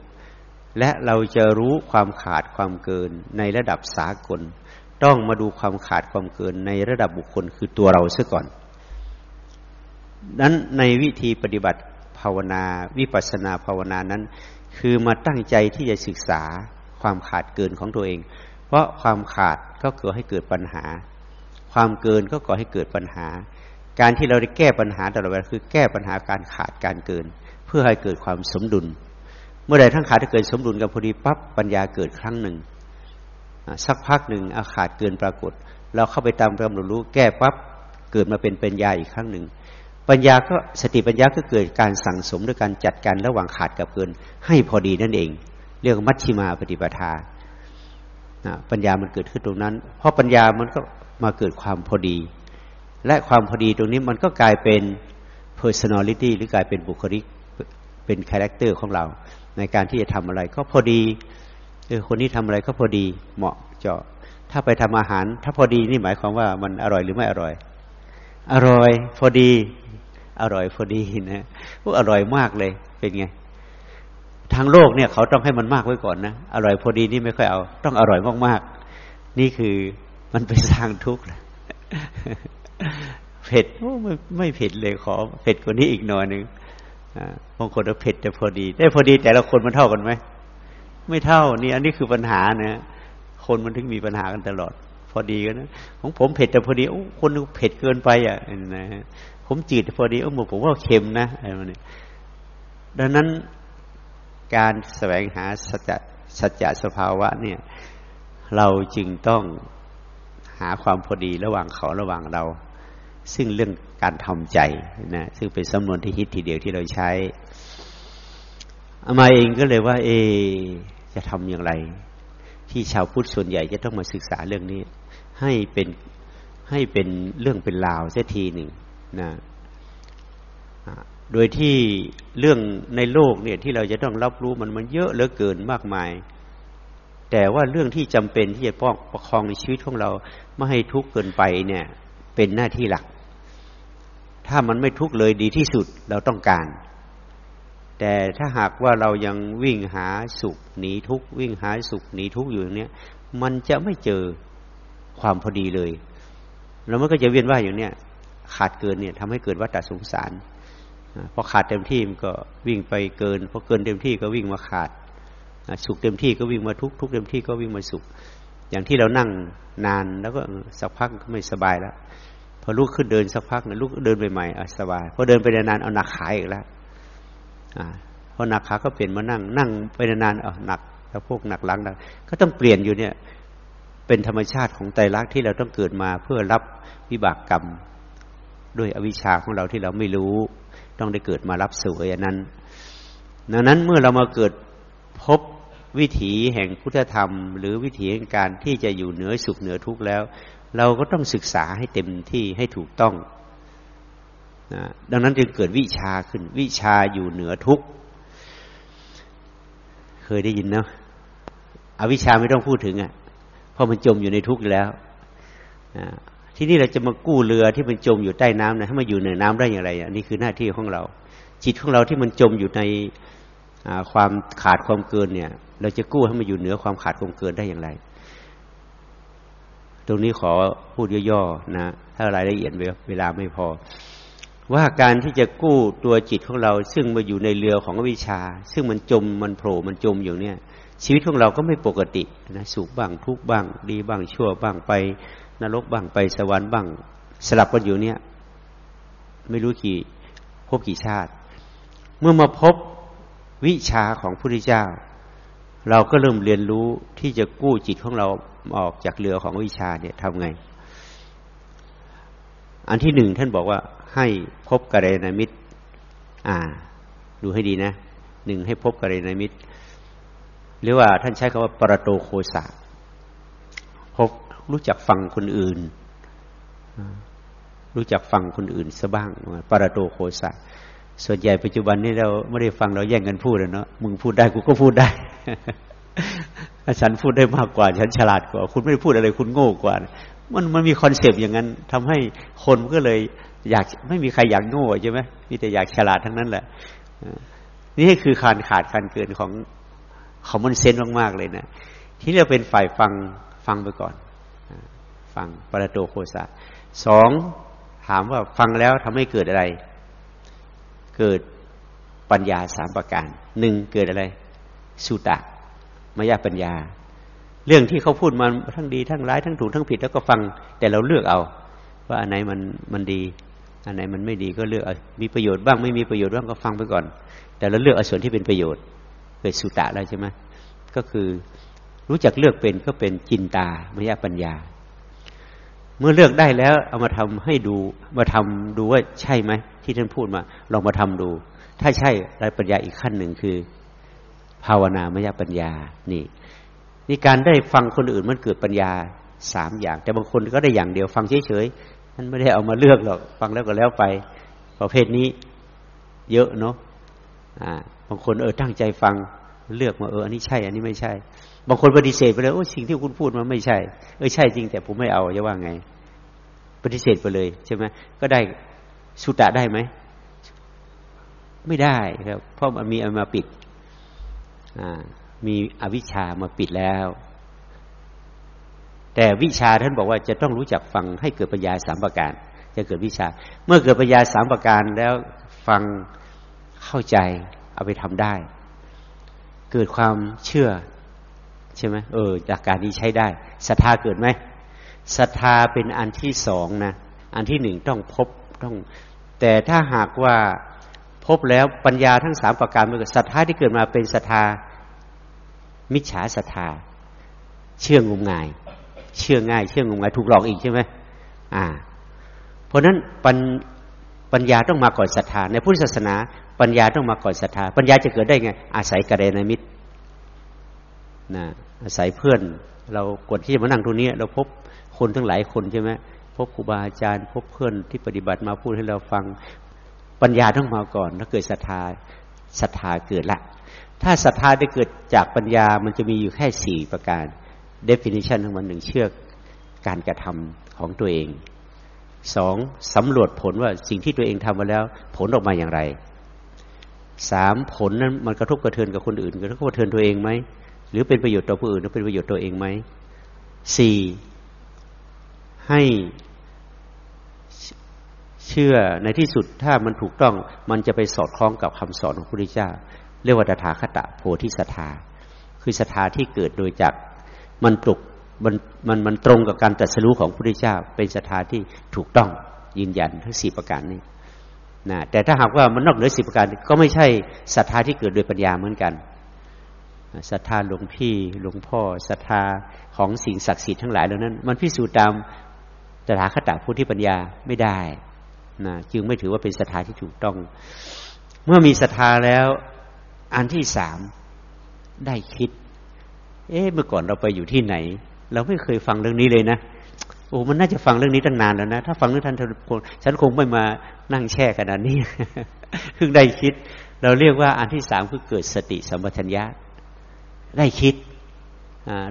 และเราจะรู้ความขาดความเกินในระดับสากล ต้องมาดูความขาดความเกินในระดับบุคคลคือตัวเราเสียก่อน นั้นในวิธีปฏิบัติภาวนาวิปัสนาภาวนานั้น คือมาตั้งใจที่จะศึกษาความขาดเกินของตัวเอง เพราะความขาดก็เกิดให้เกิดปัญหา ความเกินก็ก่อให้เกิดปัญหา การที่เราได้แก้ปัญหาตลอดเวลาคือแก้ปัญหาการขาดการเกิน เพื่อให้เกิดความสมดุล เมื่อใดทั้งขาดเกิดสมดุลกันพอดีปั๊บปัญญาเกิดครั้งหนึ่งสักพักหนึ่งอาขาดเกินปรากฏ เราเข้าไปตามกำหนดรู้ แก้ปั๊บเกิดมาเป็นปัญญาอีกครั้งหนึ่ง ปัญญาก็สติปัญญาก็เกิดการสั่งสมด้วยการจัดการระหว่างขาดกับเกิน ให้พอดีนั่นเอง เรียกมัชชิมาปฏิปทาปัญญามันเกิดขึ้นตรงนั้น เพราะปัญญามันก็มาเกิดความพอดี และความพอดีตรงนี้มันก็กลายเป็น personality หรือกลายเป็นบุคลิกเป็น character ของเรา ในการที่จะทำอะไรก็พอดีเออคนนี้ทำอะไรก็พอดีเหมาะเจาะถ้าไปทำอาหาร ถ้าพอดีนี่หมายความว่ามันอร่อยหรือไม่อร่อย อร่อยพอดี อร่อยพอดีนะอร่อยมากเลยเป็นไงทางโลกเนี่ยเขาต้องให้มันมากไว้ก่อนนะอร่อยพอดีนี่ไม่ค่อยเอา ต้องอร่อยมากๆ นี่คือมันไปสร้างทุกข์ เผ็ดไม่ไม่เผ็ดเลยขอเผ็ดกว่านี้อีกหน่อยหนึ่งบางคนเอาเผ็ดจะพอดีได้พอดีแต่ละคนมันเท่ากันไหมไม่เท่านี่อันนี้คือปัญหานะคนมันถึงมีปัญหากันตลอด พอดีกันนะของผมเผ็ดแต่พอดีโอ้คนเผ็ดเกินไปอะนะผมจืดพอดีเออผมว่าเค็มนะอะไรนี้ดังนั้นการแสวงหาสัจสัจสภาวะเนี่ย เราจึงต้องหาความพอดีระหว่างเขาระหว่างเรา ซึ่งเรื่องการทำใจนะซึ่งเป็นสำนวนที่ฮิตทีเดียวที่เราใช้อามาเองก็เลยว่า เอ จะทำอย่างไร ที่ชาวพุทธส่วนใหญ่จะต้องมาศึกษาเรื่องนี้ ให้เป็นให้เป็นเรื่องเป็นราวเสียทีหนึ่งนะโดยที่เรื่องในโลกเนี่ยที่เราจะต้องรับรู้มันมันเยอะเหลือเกินมากมาย แต่ว่าเรื่องที่จำเป็นที่จะป้องประคองในชีวิตของเรา ไม่ให้ทุกข์เกินไปเนี่ย เป็นหน้าที่หลัก ถ้ามันไม่ทุกข์เลยดีที่สุดเราต้องการ แต่ถ้าหากว่าเรายังวิ่งหาสุขหนีทุกข์วิ่งหาสุขหนีทุกข์อยู่อย่างนี้มันจะไม่เจอความพอดีเลย แล้วมันก็จะเวียนว่ายอยู่เนี่ยขาดเกินเนี่ยทำให้เกิดวัฏสงสารพอขาดเต็มที่มันก็วิ่งไปเกินพอเกินเต็มที่ก็วิ่งมาขาดสุขเต็มที่ก็วิ่งมาทุกทุกเต็มที่ก็วิ่งมาสุข อย่างที่เรานั่งนานแล้วก็สักพักก็ไม่สบายแล้ว พอลุกขึ้นเดินสักพักลุกเดินไปใหม่สบายพอเดินไปนานเอาหนักขาอีกแล้วพอหนักขาก็เปลี่ยนมานั่ง นั่งไปนานเอาหนักแล้วพวกหนักหลังก็ต้องเปลี่ยนอยู่เนี่ย เป็นธรรมชาติของไตรลักษณ์ที่เราต้องเกิดมาเพื่อรับวิบากกรรม ด้วยอวิชชาของเราที่เราไม่รู้ ต้องได้เกิดมารับสวยอันนั้นดังนั้นเมื่อเรามาเกิดพบวิถีแห่งพุทธธรรม หรือวิถีแห่งการที่จะอยู่เหนือสุขเหนือทุกข์แล้ว เราก็ต้องศึกษาให้เต็มที่ให้ถูกต้องนะดังนั้นจึงเกิดวิชาขึ้น วิชาอยู่เหนือทุกเคยได้ยินเนาะอวิชาไม่ต้องพูดถึงอะ่ะเพราะมันจมอยู่ในทุกข์แล้วที่นี่เราจะมากู้เรือที่มันจมอยู่ใต้น้ำนะให้มาอยู่เหนือน้ำได้อย่างไรอันนี้คือหน้าที่ของเรา จิตของเราที่มันจมอยู่ในความขาดความเกินเนี่ย เราจะกู้ให้มันอยู่เหนือความขาดความเกินได้อย่างไร ตรงนี้ขอพูดย่อๆนะถ้ารายละเอียดเวลาไม่พอ ว่าการที่จะกู้ตัวจิตของเรา ซึ่งมาอยู่ในเรือของวิชา ซึ่งมันจมมันโผล่มันจมอยู่เนี่ยชีวิตของเราก็ไม่ปกตินะสุขบ้างทุกบ้าง ดีบ้างชั่วบ้างไป นรกบ้างไปสวรรค์บ้าง สลับกันอยู่เนี่ย ไม่รู้กี่พบกี่ชาติ เมื่อมาพบวิชาของพระพุทธเจ้า เราก็เริ่มเรียนรู้ที่จะกู้จิตของเราออกจากเรือของวิชาเนี่ยทำไง อันที่หนึ่งท่านบอกว่าให้พบกเรนามิตร อ่า ดูให้ดีนะหนึ่งให้พบกเรนามิตร หรือว่าท่านใช้คำว่าปรโตโคสะพบรู้จักฟังคนอื่น รู้จักฟังคนอื่นซะบ้างปรโตโคสะ ส่วนใหญ่ปัจจุบันนี้เราไม่ได้ฟังเราแย่งกันพูดแล้วเนาะมึงพูดได้กูก็พูดได้ฉันพูดได้มากกว่า ฉันฉลาดกว่า คุณไม่ได้พูดอะไรคุณโง่กว่า มันมันมีคอนเซปต์อย่างนั้นทำให้คนก็เลย อยากไม่มีใครอยากโง่ใช่ไหมมีแต่อยากฉลาดทั้งนั้นแหละนี่คือการขาดการเกินของของมันเซนมากๆเลยนะที่เราเป็นฝ่ายฟังฟังไปก่อน ฟังปรโตโคสะสองถามว่าฟังแล้วทำให้เกิดอะไร เกิดปัญญาสามประการหนึ่งเกิดอะไร สุตะมายาปัญญา เรื่องที่เขาพูดมาทั้งดีทั้งร้ายทั้งถูกทั้งผิดแล้วก็ฟัง แต่เราเลือกเอา ว่าอันไหนมันมันดี อันไหนมันไม่ดีก็เลือกเอามีประโยชน์บ้างไม่มีประโยชน์บ้างก็ฟังไปก่อน แต่เราเลือกเอาส่วนที่เป็นประโยชน์เกิดสุตะแล้วใช่ไหมก็คือรู้จักเลือกเป็นก็เป็นจินตามายาปัญญา เมื่อเลือกได้แล้ว เอามาทำให้ดู มาทำดูว่าใช่ไหมที่ท่านพูดมา ลองมาทำดู ถ้าใช่รายปัญญาอีกขั้นหนึ่งคือ ภาวนามยปัญญา นี่นี่การได้ฟังคนอื่นมันเกิดปัญญาสามอย่าง แต่บางคนก็ได้อย่างเดียวฟังเฉยๆท่านไม่ได้เอามาเลือกหรอกฟังแล้วก็แล้วไป ประเภทนี้ เยอะเนาะอ่าบางคนเออตั้งใจฟัง เลือกมาเอออันนี้ใช่ อันนี้ไม่ใช่ บางคนปฏิเสธไปเลยโอ้สิ่งที่คุณพูดมันไม่ใช่ เออใช่จริงแต่ผมไม่เอาจะว่าไง ปฏิเสธไปเลยใช่ไหมก็ได้สุตะได้ไหมไม่ได้ครับเพราะมันมีอมาปิดมีอวิชชามาปิดแล้ว แต่วิชาท่านบอกว่าจะต้องรู้จักฟังให้เกิดปัญญาสามประการ จะเกิดวิชา เมื่อเกิดปัญญาสามประการแล้วฟังเข้าใจเอาไปทำได้ เกิดความเชื่อ ใช่ไหมเออจากการนี้ใช้ได้ศรัทธาเกิดไหมศรัทธาเป็นอันที่สองนะอันที่หนึ่งต้องพบต้อง แต่ถ้าหากว่าพบแล้วปัญญาทั้งสามประการมันเกิดศรัทธาที่เกิดมาเป็นศรัทธา มิจฉาศรัทธา เชื่องมงาย เชื่อง่าย เชื่องมงายถูกหลอกอีกใช่ไหมอ่า เพราะนั้นปัญปัญญาต้องมาก่อนศรัทธาในพุทธศาสนา ปัญญาต้องมาก่อนศรัทธา ปัญญาจะเกิดได้ไง อาศัยกระเดนมิตรนะอาศัยเพื่อน เรากดที่จะมานั่งตรงนี้ เราพบคนทั้งหลายคนใช่ไหมพบครูบาอาจารย์ พบเพื่อนที่ปฏิบัติมาพูดให้เราฟัง ปัญญาต้องมาก่อนแล้วเกิดศรัทธาศรัทธาเกิดละ ถ้าศรัทธาได้เกิดจากปัญญามันจะมีอยู่แค่สี่ประการ definition ของมันหนึ่งเชื่อการกระทำของตัวเองสองสำรวจผลว่าสิ่งที่ตัวเองทำมาแล้ว ผลออกมาอย่างไร สามผลนั้นมันกระทบกระเทือนกับคนอื่นกระทบกระเทือนตัวเองไหมหรือเป็นประโยชน์ต่อผู้อื่นหรือเป็นประโยชน์ตัวเองไหมสี่ให้เชื่อในที่สุดถ้ามันถูกต้องมันจะไปสอดคล้องกับคำสอนของพระพุทธเจ้า เรียกว่าตถาคตโพธิสัตาคือศรัทธาที่เกิดโดยจากมันปลุกมันมันมันตรงกับการตรัสรู้ของพระพุทธเจ้า เป็นศรัทธาที่ถูกต้องยืนยันทั้งสี่ประการนี้ นะแต่ถ้าหากว่ามันนอกเหนือสิประการก็ไม่ใช่ศรัทธาที่เกิดโดยปัญญาเหมือนกันศรัทธาหลวงพี่หลวงพ่อศรัทธาของสิ่งศักดิ์สิทธิ์ทั้งหลายเหล่านั้น มันพิสูจน์ตามตถาคตพุทธิปัญญาไม่ได้นะจึงไม่ถือว่าเป็นศรัทธาที่ถูกต้อง เมื่อมีศรัทธาแล้ว อันที่สามได้คิด เอ๊ะเมื่อก่อนเราไปอยู่ที่ไหน เราไม่เคยฟังเรื่องนี้เลยนะ โอ้มันน่าจะฟังเรื่องนี้ตั้งนานแล้วนะถ้าฟังเรื่องท่านฉันคงไม่มานั่งแช่ขนาดนี้เพิ่งได้คิด เราเรียกว่าอันที่สามคือเกิดสติสัมปชัญญะ ได้คิด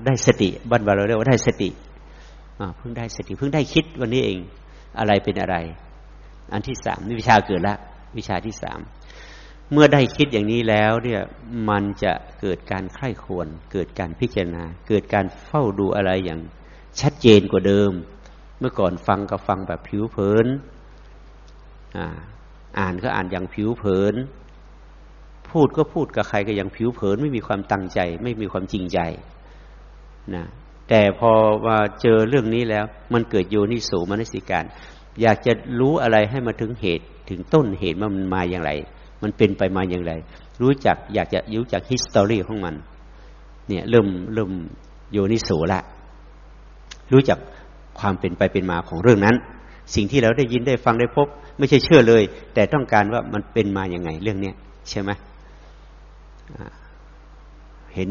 ได้สติบันบาเราเรียกว่าได้สติเพิ่งได้สติเพิ่งได้คิดวันนี้เองอะไรเป็นอะไร อันที่สามวิชาเกิดละ วิชาที่สามเมื่อได้คิดอย่างนี้แล้วเนี่ยมันจะเกิดการไข้ควร เกิดการพิจารณา เกิดการเฝ้าดูอะไรอย่าง ชัดเจนกว่าเดิม เมื่อก่อนฟังก็ฟังแบบผิวเผินอ่านก็อ่านอย่างผิวเผิน พูดก็พูดกับใครก็อย่างผิวเผิน ไม่มีความตั้งใจ ไม่มีความจริงใจนะแต่พอมาเจอเรื่องนี้แล้ว มันเกิดโยนิโสมนสิการ อยากจะรู้อะไรให้มาถึงเหตุถึงต้นเหตุว่ามันมาอย่างไร มันเป็นไปมาอย่างไร รู้จักอยากจะรู้จักฮิสตอรีของมัน เนี่ยเริ่มเริ่มโยนิโสละ รู้จักความเป็นไปเป็นมาของเรื่องนั้น สิ่งที่เราได้ยินได้ฟังได้พบ ไม่ใช่เชื่อเลย แต่ต้องการว่ามันเป็นมาอย่างไงเรื่องเนี้ยใช่ไหมเห็น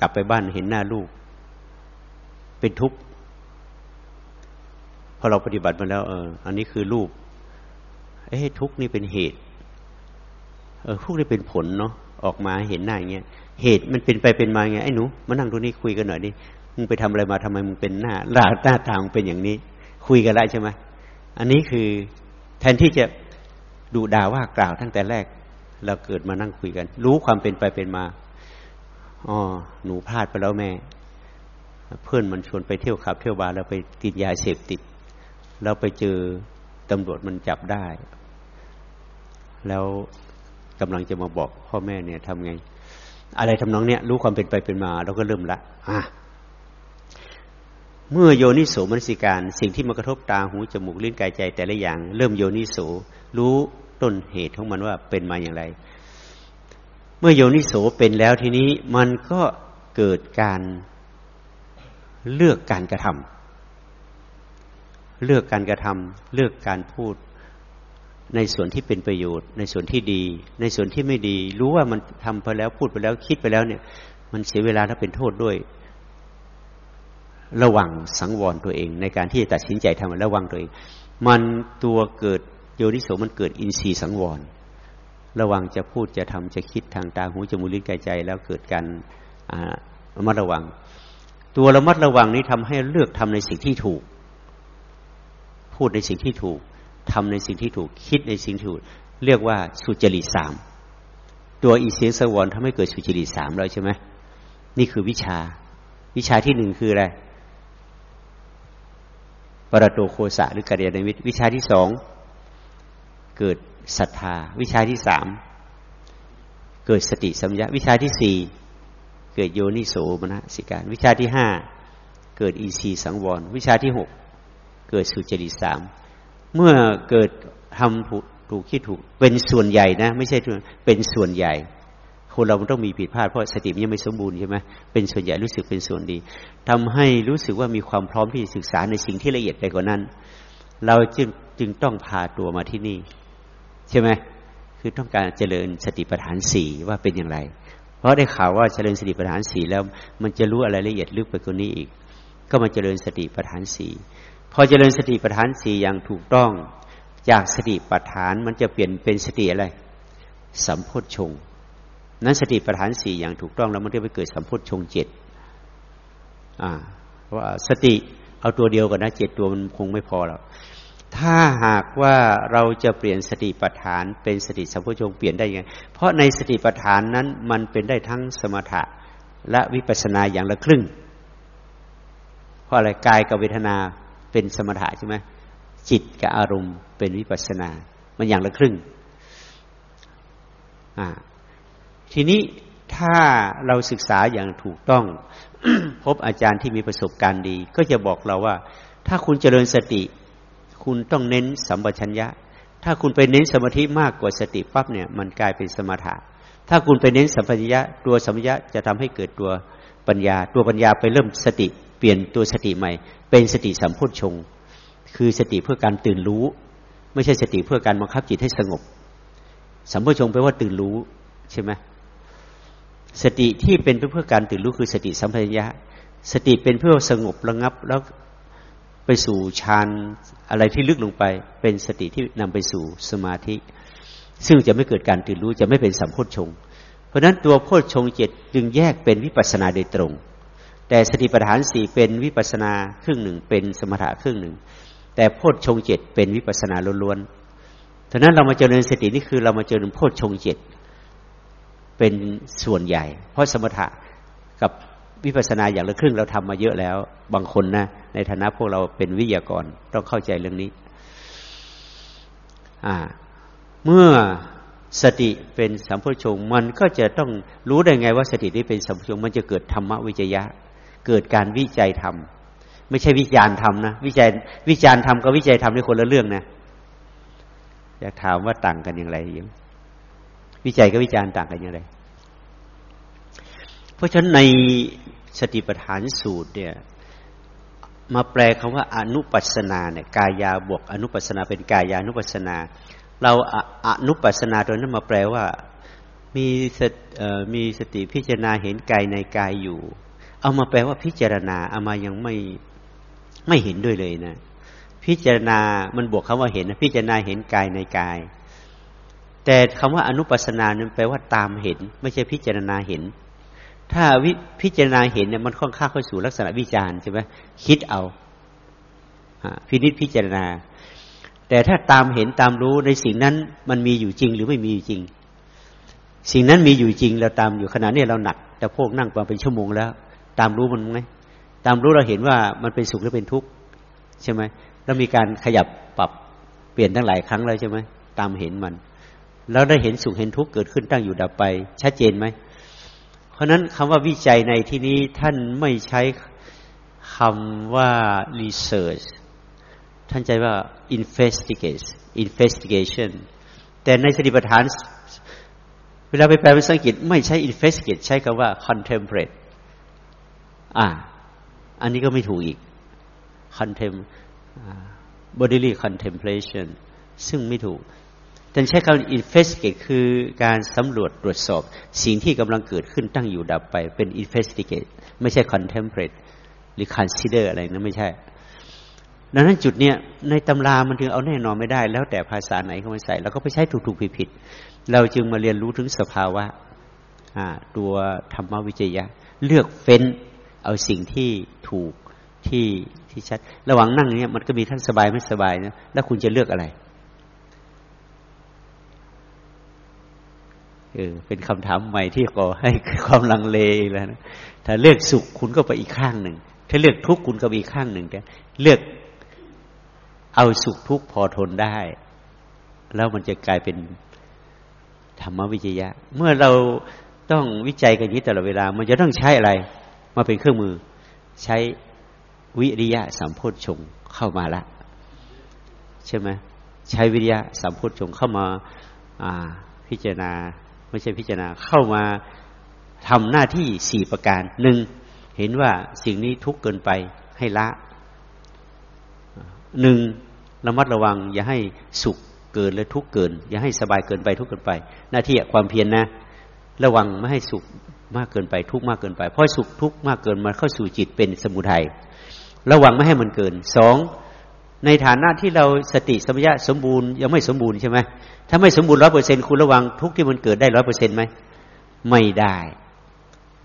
กลับไปบ้านเห็นหน้าลูก เป็นทุกข์พอเราปฏิบัติมาแล้วเออ อันนี้คือรูป เอ้ทุกข์นี่เป็นเหตุ เออทุกข์นี่เป็นผลเนาะออกมาเห็นหน้าอย่างเงี้ยเหตุมันเป็นไปเป็นมาไงไอ้หนูมานั่งตรงนี้คุยกันหน่อยดิ มึงไปทำอะไรมาทำไมมึงเป็นหน้าหน้าหน้าตามึงเป็นอย่างนี้ คุยกันแล้ใช่ไหมอันนี้คือแทนที่จะดูด่าว่ากล่าวตั้งแต่แรก เราเกิดมานั่งคุยกัน รู้ความเป็นไปเป็นมาอ๋อหนูพลาดไปแล้วแม่ เพื่อนมันชวนไปเที่ยวขับเที่ยวบาร์แล้วไปติดยาเสพติด แล้วไปเจอตำรวจมันจับได้ แล้วกำลังจะมาบอกพ่อแม่เนี่ยทำไง อะไรทำนองเนี้ยรู้ความเป็นไปเป็นมา เราก็เริ่มละอะ เมื่อโยนิโสมนสิการ สิ่งที่มากระทบตาหูจมูกลิ้นกายใจแต่ละอย่าง เริ่มโยนิโสรู้ต้นเหตุของมันว่าเป็นมาอย่างไร เมื่อโยนิโสเป็นแล้วทีนี้มันก็เกิดการเลือกการกระทำเลือกการกระทำเลือกการพูด ในส่วนที่เป็นประโยชน์ ในส่วนที่ดี ในส่วนที่ไม่ดี รู้ว่ามันทำไปแล้วพูดไปแล้วคิดไปแล้วเนี่ย มันเสียเวลาและเป็นโทษด้วย ระวังสังวรตัวเอง ในการที่จะตัดสินใจทำระวังตัวเอง มันตัวเกิดโยนิโสมันเกิดอินทรีย์สังวร ระวังจะพูดจะทำจะคิดทางตาหูจมูกลิ้นกายใจ แล้วเกิดการระมัดระวัง ตัวระมัดระวังนี้ทำให้เลือกทำในสิ่งที่ถูก พูดในสิ่งที่ถูกทำในสิ่งที่ถูก คิดในสิ่งที่ถูก เรียกว่าสุจริตสามตัวอิเสียงสวรทำให้เกิดสุจริตสามแล้วใช่ไหมนี่คือวิชา วิชาที่หนึ่งคืออะไร ปรโตโคสะหรือกัลยาณมิตร วิชาที่สองเกิดศรัทธา วิชาที่สามเกิดสติสัมยาวิชาที่สี่เกิดโยนิโสมนสิการ วิชาที่ห้าเกิดอีซีสังวร วิชาที่หกเกิดสุจริตสามเมื่อเกิดทำถูกคิดถูกเป็นส่วนใหญ่นะ ไม่ใช่เป็นส่วนใหญ่ คนเรามันต้องมีผิดพลาดเพราะสติมันยังไม่สมบูรณ์ใช่ไหมเป็นส่วนใหญ่รู้สึกเป็นส่วนดีทำให้รู้สึกว่ามีความพร้อมที่จะศึกษาในสิ่งที่ละเอียดไปกว่านั้น เราจึงจึงต้องพาตัวมาที่นี่ ใช่ไหมคือต้องการเจริญสติปัฏฐานสี่ว่าเป็นอย่างไร เพราะได้ข่าวว่าเจริญสติปัฏฐานสี่แล้ว มันจะรู้อะไรละเอียดลึกไปกว่านี้อีก ก็มาเจริญสติปัฏฐานสี่พอเจริญสติปัฏฐานสี่อย่างถูกต้อง จากสติปัฏฐานมันจะเปลี่ยนเป็นสติอะไรสัมโพชฌง นั้นสติปัฏฐานสี่อย่างถูกต้องแล้วมันจะไปเกิดสัมโพชฌงเจ็ดอ่าว่าสติเอาตัวเดียวกันนะเจ็ดตัวมันคงไม่พอแล้วถ้าหากว่าเราจะเปลี่ยนสติปัฏฐาน เป็นสติสัมโพชงเปลี่ยนได้ยังไง เพราะในสติปัฏฐานนั้น มันเป็นได้ทั้งสมถะและวิปัสนาอย่างละครึ่ง เพราะอะไรกายกับเวทนาเป็นสมถะใช่ไหมจิตกับอารมณ์เป็นวิปัสนา มันอย่างละครึ่งอ่า ทีนี้ถ้าเราศึกษาอย่างถูกต้อง พบอาจารย์ที่มีประสบการณ์ดี ก็จะบอกเราว่า ถ้าคุณเจริญสติ คุณต้องเน้นสัมปชัญญะ ถ้าคุณไปเน้นสมาธิมากกว่าสติปั๊บเนี่ย มันกลายเป็นสมถะ ถ้าคุณไปเน้นสัมปชัญญะ ตัวสัมปชัญญะจะทำให้เกิดตัวปัญญา ตัวปัญญาไปเริ่มสติ เปลี่ยนตัวสติใหม่ เป็นสติสัมพุทธชง คือสติเพื่อการตื่นรู้ ไม่ใช่สติเพื่อการบังคับจิตให้สงบ สัมพุทธชงแปลว่าตื่นรู้ใช่ไหม สติที่เป็นเพื่อการตื่นรู้คือสติสัมปชัญญะ สติเป็นเพื่อสงบระงับแล้วไปสู่ฌานอะไรที่ลึกลงไป เป็นสติที่นำไปสู่สมาธิ ซึ่งจะไม่เกิดการตื่นรู้จะไม่เป็นสัมโพชฌงเพราะฉะนั้นตัวโพชฌงเจ็ดจึงแยกเป็นวิปัสนาโดยตรง แต่สติปัฏฐานสี่เป็นวิปัสนาครึ่งหนึ่ง เป็นสมถะครึ่งหนึ่ง แต่โพชฌงเจ็ดเป็นวิปัสนาล้วนๆฉะนั้นเรามาเจริญสตินี่คือเรามาเจริญโพชฌงเจ็ด เป็นส่วนใหญ่ เพราะสมถะกับวิปัสสนาอย่างละครึ่งเราทำมาเยอะแล้ว บางคนนะในฐานะพวกเราเป็นวิทยากรต้องเข้าใจเรื่องนี้ อ่า เมื่อสติเป็นสัมโพชงมันก็จะต้องรู้ได้ไงว่าสตินี้เป็นสัมโพชงมันจะเกิดธรรมวิจยะ เกิดการวิจัยธรรมไม่ใช่วิจารณ์ธรรมนะวิจัยวิจารณ์ธรรมกับวิจัยธรรมนี่คนละเรื่องนะอยากถามว่าต่างกันอย่างไรยัง วิจัยกับวิจารณ์ต่างกันอย่างไร เพราะฉะนั้นในสติปัฏฐานสูตรเนี่ย มาแปลคำว่าอนุปัสนาเนี่ยกายาบวกอนุปัสนาเป็นกายานุปัสนา เราอนุปัสนาตัวนั้นมาแปลว่ามีสมีสติพิจารณาเห็นกายในกายอยู่ เอามาแปลว่าพิจารณาเอามายังไม่ไม่เห็นด้วยเลยนะ พิจารณามันบวกคำว่าเห็นพิจารณาเห็นกายในกาย แต่คำว่าอนุปัสนานั้นแปลว่าตามเห็น ไม่ใช่พิจารณาเห็น ถ้าวิพิจารณาเห็นเนี่ยมันค่อนข้างเข้าสู่ลักษณะวิจารณ์ใช่ไหมคิดเอาพินิษพิจารณา แต่ถ้าตามเห็นตามรู้ในสิ่งนั้นมันมีอยู่จริงหรือไม่มีอยู่จริง สิ่งนั้นมีอยู่จริงเราตามอยู่ขณะนี้เราหนัก แต่พวกนั่งมาเป็นชั่วโมงแล้ว ตามรู้มันไหมตามรู้เราเห็นว่ามันเป็นสุขหรือเป็นทุกข์ใช่ไหมเรามีการขยับปรับเปลี่ยนทั้งหลายครั้งแล้วใช่ไหมตามเห็นมัน แล้วได้เห็นสุขเห็นทุกข์เกิดขึ้นตั้งอยู่ดับไป ชัดเจนไหม เพราะนั้นคำว่าวิจัยในที่นี้ท่านไม่ใช้คำว่า research ท่านใจว่า investigate investigation แต่ในสติปัฏฐาน เวลาไปแปลเป็นภาษาอังกฤษไม่ใช้ investigate ใช้คำว่า contemplate อ่า อันนี้ก็ไม่ถูกอีก contem bodily contemplation ซึ่งไม่ถูก ท่านใช้คำ investigate คือการสำรวจตรวจสอบ สิ่งที่กำลังเกิดขึ้นตั้งอยู่ดับไปเป็น investigate ไม่ใช่ contemplate หรือ consider อะไรนะไม่ใช่ ดังนั้นจุดเนี้ยในตำรามันถึงเอาแน่นอนไม่ได้ แล้วแต่ภาษาไหนเข้ามาใส่แล้วก็ไปใช้ถูกๆผิดๆเราจึงมาเรียนรู้ถึงสภาวะตัวธรรมวิจยะ เลือกเฟ้นเอาสิ่งที่ถูกที่ที่ชัด ระหว่างนั่งเนี้ยมันก็มีท่านสบายไม่สบายนะแล้วคุณจะเลือกอะไร เออเป็นคำถามใหม่ที่ก่อให้ความลังเลแล้วนะถ้าเลือกสุขคุณก็ไปอีกข้างหนึ่ง ถ้าเลือกทุกข์คุณก็ไปอีกข้างหนึ่งแต่เลือกเอาสุขทุกข์พอทนได้ แล้วมันจะกลายเป็นธรรมวิจยะ เมื่อเราต้องวิจัยกันนี้ตลอดเวลา มันจะต้องใช้อะไร มาเป็นเครื่องมือ ใช้วิริยะสัมโพธชงเข้ามาละ ใช่ไหมใช้วิริยะสัมโพธชงเข้ามาพิจารณา ไม่ใช่พิจารณาเข้ามาทำหน้าที่สี่ประการหนึ่งเห็นว่าสิ่งนี้ทุกข์เกินไปให้ละหนึ่งระมัดระวัง อย่าให้สุขเกินและทุกข์เกิน อย่าให้สบายเกินไปทุกข์เกินไป หน้าที่ความเพียรนนะ ระวังไม่ให้สุขมากเกินไปทุกข์มากเกินไปเพราะสุขทุกข์มากเกินมันเข้าสู่จิตเป็นสมุทัยระวังไม่ให้มันเกินสอง ในฐานะที่เราสติสมยาสมบูรณ์ยังไม่สมบูรณ์ใช่ไหมถ้าไม่สมบูรณ์ร้อยเปอร์เซ็นคุณระวังทุกที่มันเกิดได้ร้อยเปอร์เซ็นต์ไหมไม่ได้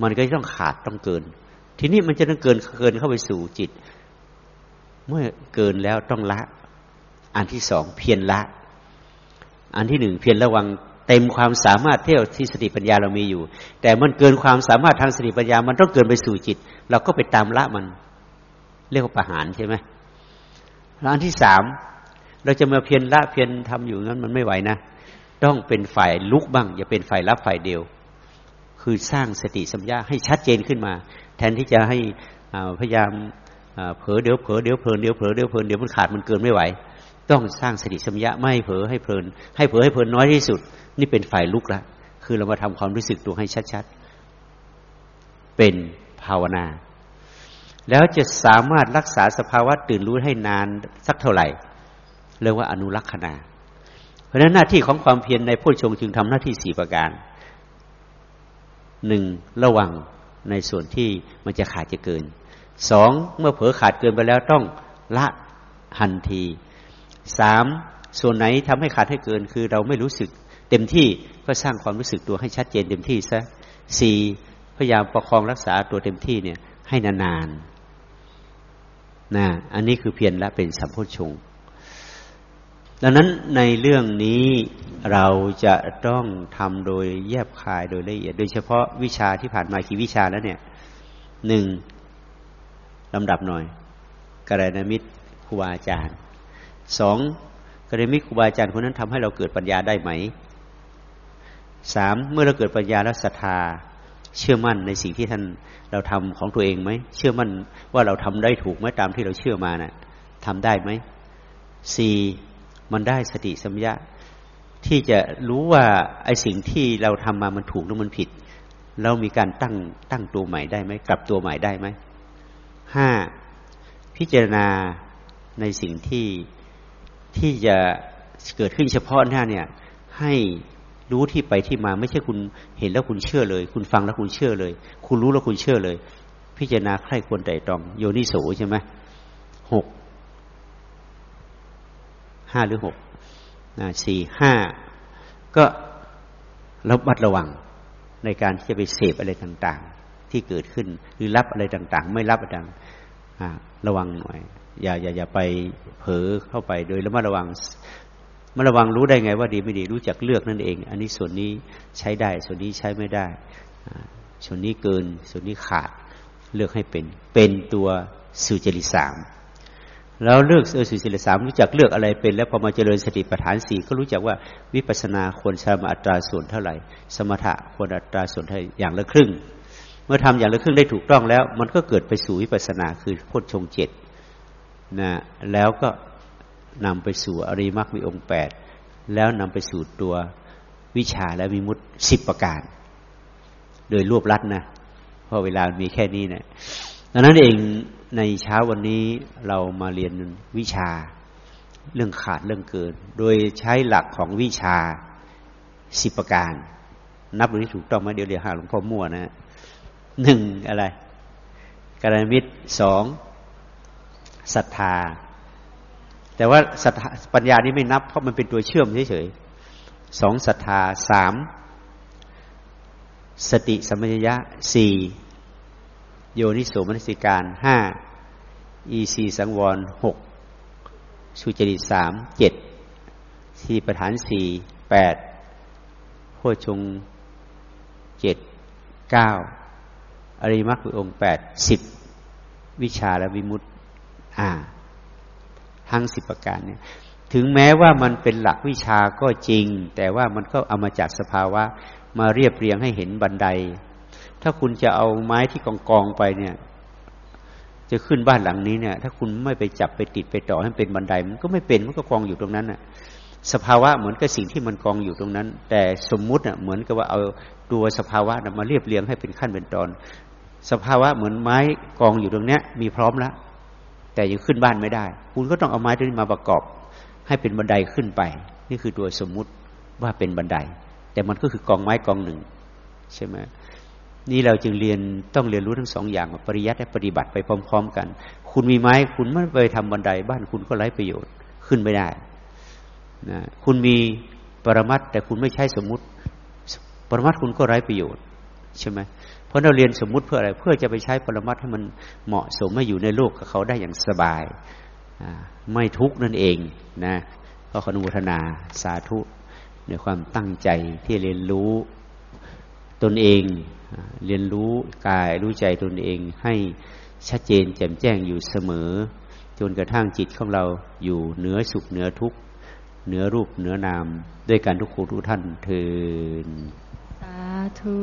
มันก็ต้องขาดต้องเกิน ทีนี้มันจะต้องเกินเกินเข้าไปสู่จิต เมื่อเกินแล้วต้องละ อันที่สองเพียรละ อันที่หนึ่งเพียรระวังเต็มความสามารถเที่ยวที่สติปัญญาเรามีอยู่ แต่มันเกินความสามารถทางสติปัญญา มันต้องเกินไปสู่จิต เราก็ไปตามละมัน เรียกว่าประหารใช่ไหม ร้านที่สามเราจะมาเพียรละเพียรทำอยู่นั้นมันไม่ไหวนะ ต้องเป็นฝ่ายลุกบ้าง อย่าเป็นฝ่ายรับฝ่ายเดียว คือสร้างสติสัมยาให้ชัดเจนขึ้นมา แทนที่จะให้พยายามเผลอเดี๋ยวเผลอเดี๋ยวเพลินเดี๋ยวเผลอเดี๋ยวเพลินเดี๋ยวมันขาดมันเกินไม่ไหว ต้องสร้างสติสัมยาไม่เผลอให้เพลิน ให้เผลอให้เพลินน้อยที่สุด นี่เป็นฝ่ายลุกละคือเรามาทำความรู้สึกตัวให้ชัดๆเป็นภาวนา แล้วจะสามารถรักษาสภาวะตื่นรู้ให้นานสักเท่าไหร่ เรียกว่าอนุรักษณา เพราะฉะนั้นหน้าที่ของความเพียรในพุทธชงจึงทำหน้าที่สี่ประการหนึ่งระวังในส่วนที่มันจะขาดจะเกินสองเมื่อเผลอขาดเกินไปแล้วต้องละหันทีสามส่วนไหนทำให้ขาดให้เกินคือเราไม่รู้สึก เต็มที่ก็สร้างความรู้สึกตัวให้ชัดเจนเต็มที่ซะสี่พยายามประคองรักษาตัวเต็มที่เนี่ยให้นานๆ นะอันนี้คือเพียรละเป็นสัมโพชงดังนั้นในเรื่องนี้เราจะต้องทำโดยแยบคายโดยละเอียด โดยเฉพาะวิชาที่ผ่านมากี่วิชาแล้วเนี่ยหนึ่งลำดับหน่อยกระดมิตรครูบาอาจารย์สองกระดมิตรครูบาอาจารย์คนนั้นทำให้เราเกิดปัญญาได้ไหมสามเมื่อเราเกิดปัญญาแล้วศรัทธา เชื่อมั่นในสิ่งที่ท่านเราทำของตัวเองไหมเชื่อมั่นว่าเราทำได้ถูกไหมตามที่เราเชื่อมานะ่ะทำได้ไหมสี่มันได้สติสัมยาที่จะรู้ว่าไอสิ่งที่เราทำมามันถูกหรือมันผิด เรามีการตั้งตั้งตัวใหม่ได้ไหมกลับตัวใหม่ได้ไหมห้าพิจารณาในสิ่งที่ที่จะเกิดขึ้นเฉพาะหน้าเนี่ย ให้ รู้ที่ไปที่มาไม่ใช่คุณเห็นแล้วคุณเชื่อเลย คุณฟังแล้วคุณเชื่อเลย คุณรู้แล้วคุณเชื่อเลย พิจารณาใครควรไต่ตรอง โยนิโสใช่ไหมหกห้าหรือหกสี่ห้าก็ระมัดระวังในการที่จะไปเสพอะไรต่าง ๆ ที่เกิดขึ้นหรือรับอะไรต่าง ๆ ไม่รับอะไรต่างระวังหน่อย อย่าอย่าอย่าไปเผลอเข้าไปโดยระมัดระวัง มันระวังรู้ได้ไงว่าดีไม่ดีรู้จักเลือกนั่นเอง อันนี้ส่วนนี้ใช้ได้ ส่วนนี้ใช้ไม่ได้ ส่วนนี้เกิน ส่วนนี้ขาดเลือกให้เป็น เป็นตัวสุจริตสามแล้วเลือกเออสุจริตสามรู้จักเลือกอะไรเป็น แล้วพอมาเจริญสติปัฏฐานสี่ก็รู้จักว่าวิปัสนาควรสมอัตราส่วนเท่าไหร่ สมถะควรอัตราส่วนเท่าอย่างละครึ่ง เมื่อทำอย่างละครึ่งได้ถูกต้องแล้ว มันก็เกิดไปสู่วิปัสนาคือพุทธชงเจ็ดนะแล้วก็ นำไปสู่อริมักมีองค์แปดแล้วนำไปสู่ตัววิชาและวิมุตสิบประการ โดยรวบลัดนะ เพราะเวลามีแค่นี้นะดังนั้นเองในเช้าวันนี้เรามาเรียนวิชาเรื่องขาดเรื่องเกิน โดยใช้หลักของวิชาสิบประการ นับดูที่ถูกต้องไหมเดี๋ยวเรียกหาหลวงพ่อมั่วนะหนึ่งอะไรกรณมิตรสองศรัทธา แต่ว่าปัญญานี้ไม่นับ เพราะมันเป็นตัวเชื่อมเฉยๆสองศรัทธาสามสติสมัญญะสี่โยนิโสมนสิการห้าอีสีสังวรหกสุจริตสามเจ็ดสีประธานสี่แปดโพชงเจ็ดเก้าอริมักคือองค์แปดสิบวิชาและวิมุตติอ่า ทั้งสิบประการเนี่ยถึงแม้ว่ามันเป็นหลักวิชาก็จริง แต่ว่ามันก็เอามาจากสภาวะมาเรียบเรียงให้เห็นบันได ถ้าคุณจะเอาไม้ที่กองกองไปเนี่ย จะขึ้นบ้านหลังนี้เนี่ย ถ้าคุณไม่ไปจับไปติดไปต่อให้เป็นบันได มันก็ไม่เป็นมันก็กองอยู่ตรงนั้นน่ะ สภาวะเหมือนกับสิ่งที่มันกองอยู่ตรงนั้น แต่สมมุติอะเหมือนกับว่าเอาตัวสภาวะมาเรียบเรียงให้เป็นขั้นเป็นตอน สภาวะเหมือนไม้กองอยู่ตรงเนี้ย มีพร้อมแล้ว แต่ยังขึ้นบ้านไม่ได้ คุณก็ต้องเอาไม้ตัวนี้มาประกอบ ให้เป็นบันไดขึ้นไป นี่คือตัวสมมุติว่าเป็นบันได แต่มันก็คือกองไม้กองหนึ่ง ใช่ไหมนี่เราจึงเรียนต้องเรียนรู้ทั้งสองอย่างปริยัติและปฏิบัติไปพร้อม ๆ กัน คุณมีไม้คุณไม่ไปทำบันได บ้านคุณก็ไร้ประโยชน์ขึ้นไม่ได้นะคุณมีปรมัตแต่คุณไม่ใช้สมมุติ ปรมัตคุณก็ไร้ประโยชน์ ใช่ไหม เพราะเราเรียนสมมุติเพื่ออะไร เพื่อจะไปใช้ปรมัตให้มันเหมาะสมมาอยู่ในโลกกับเขาได้อย่างสบาย ไม่ทุกข์นั่นเองนะก็ขอนุโมทนาสาธุในความตั้งใจที่เรียนรู้ตนเอง เรียนรู้กายรู้ใจตนเองให้ชัดเจนแจ่มแจ้งอยู่เสมอ จนกระทั่งจิตของเราอยู่เหนือสุขเหนือทุกข์เหนือรูปเหนือนาม ด้วยการทุกคนทุกท่านเทิน
สาธุ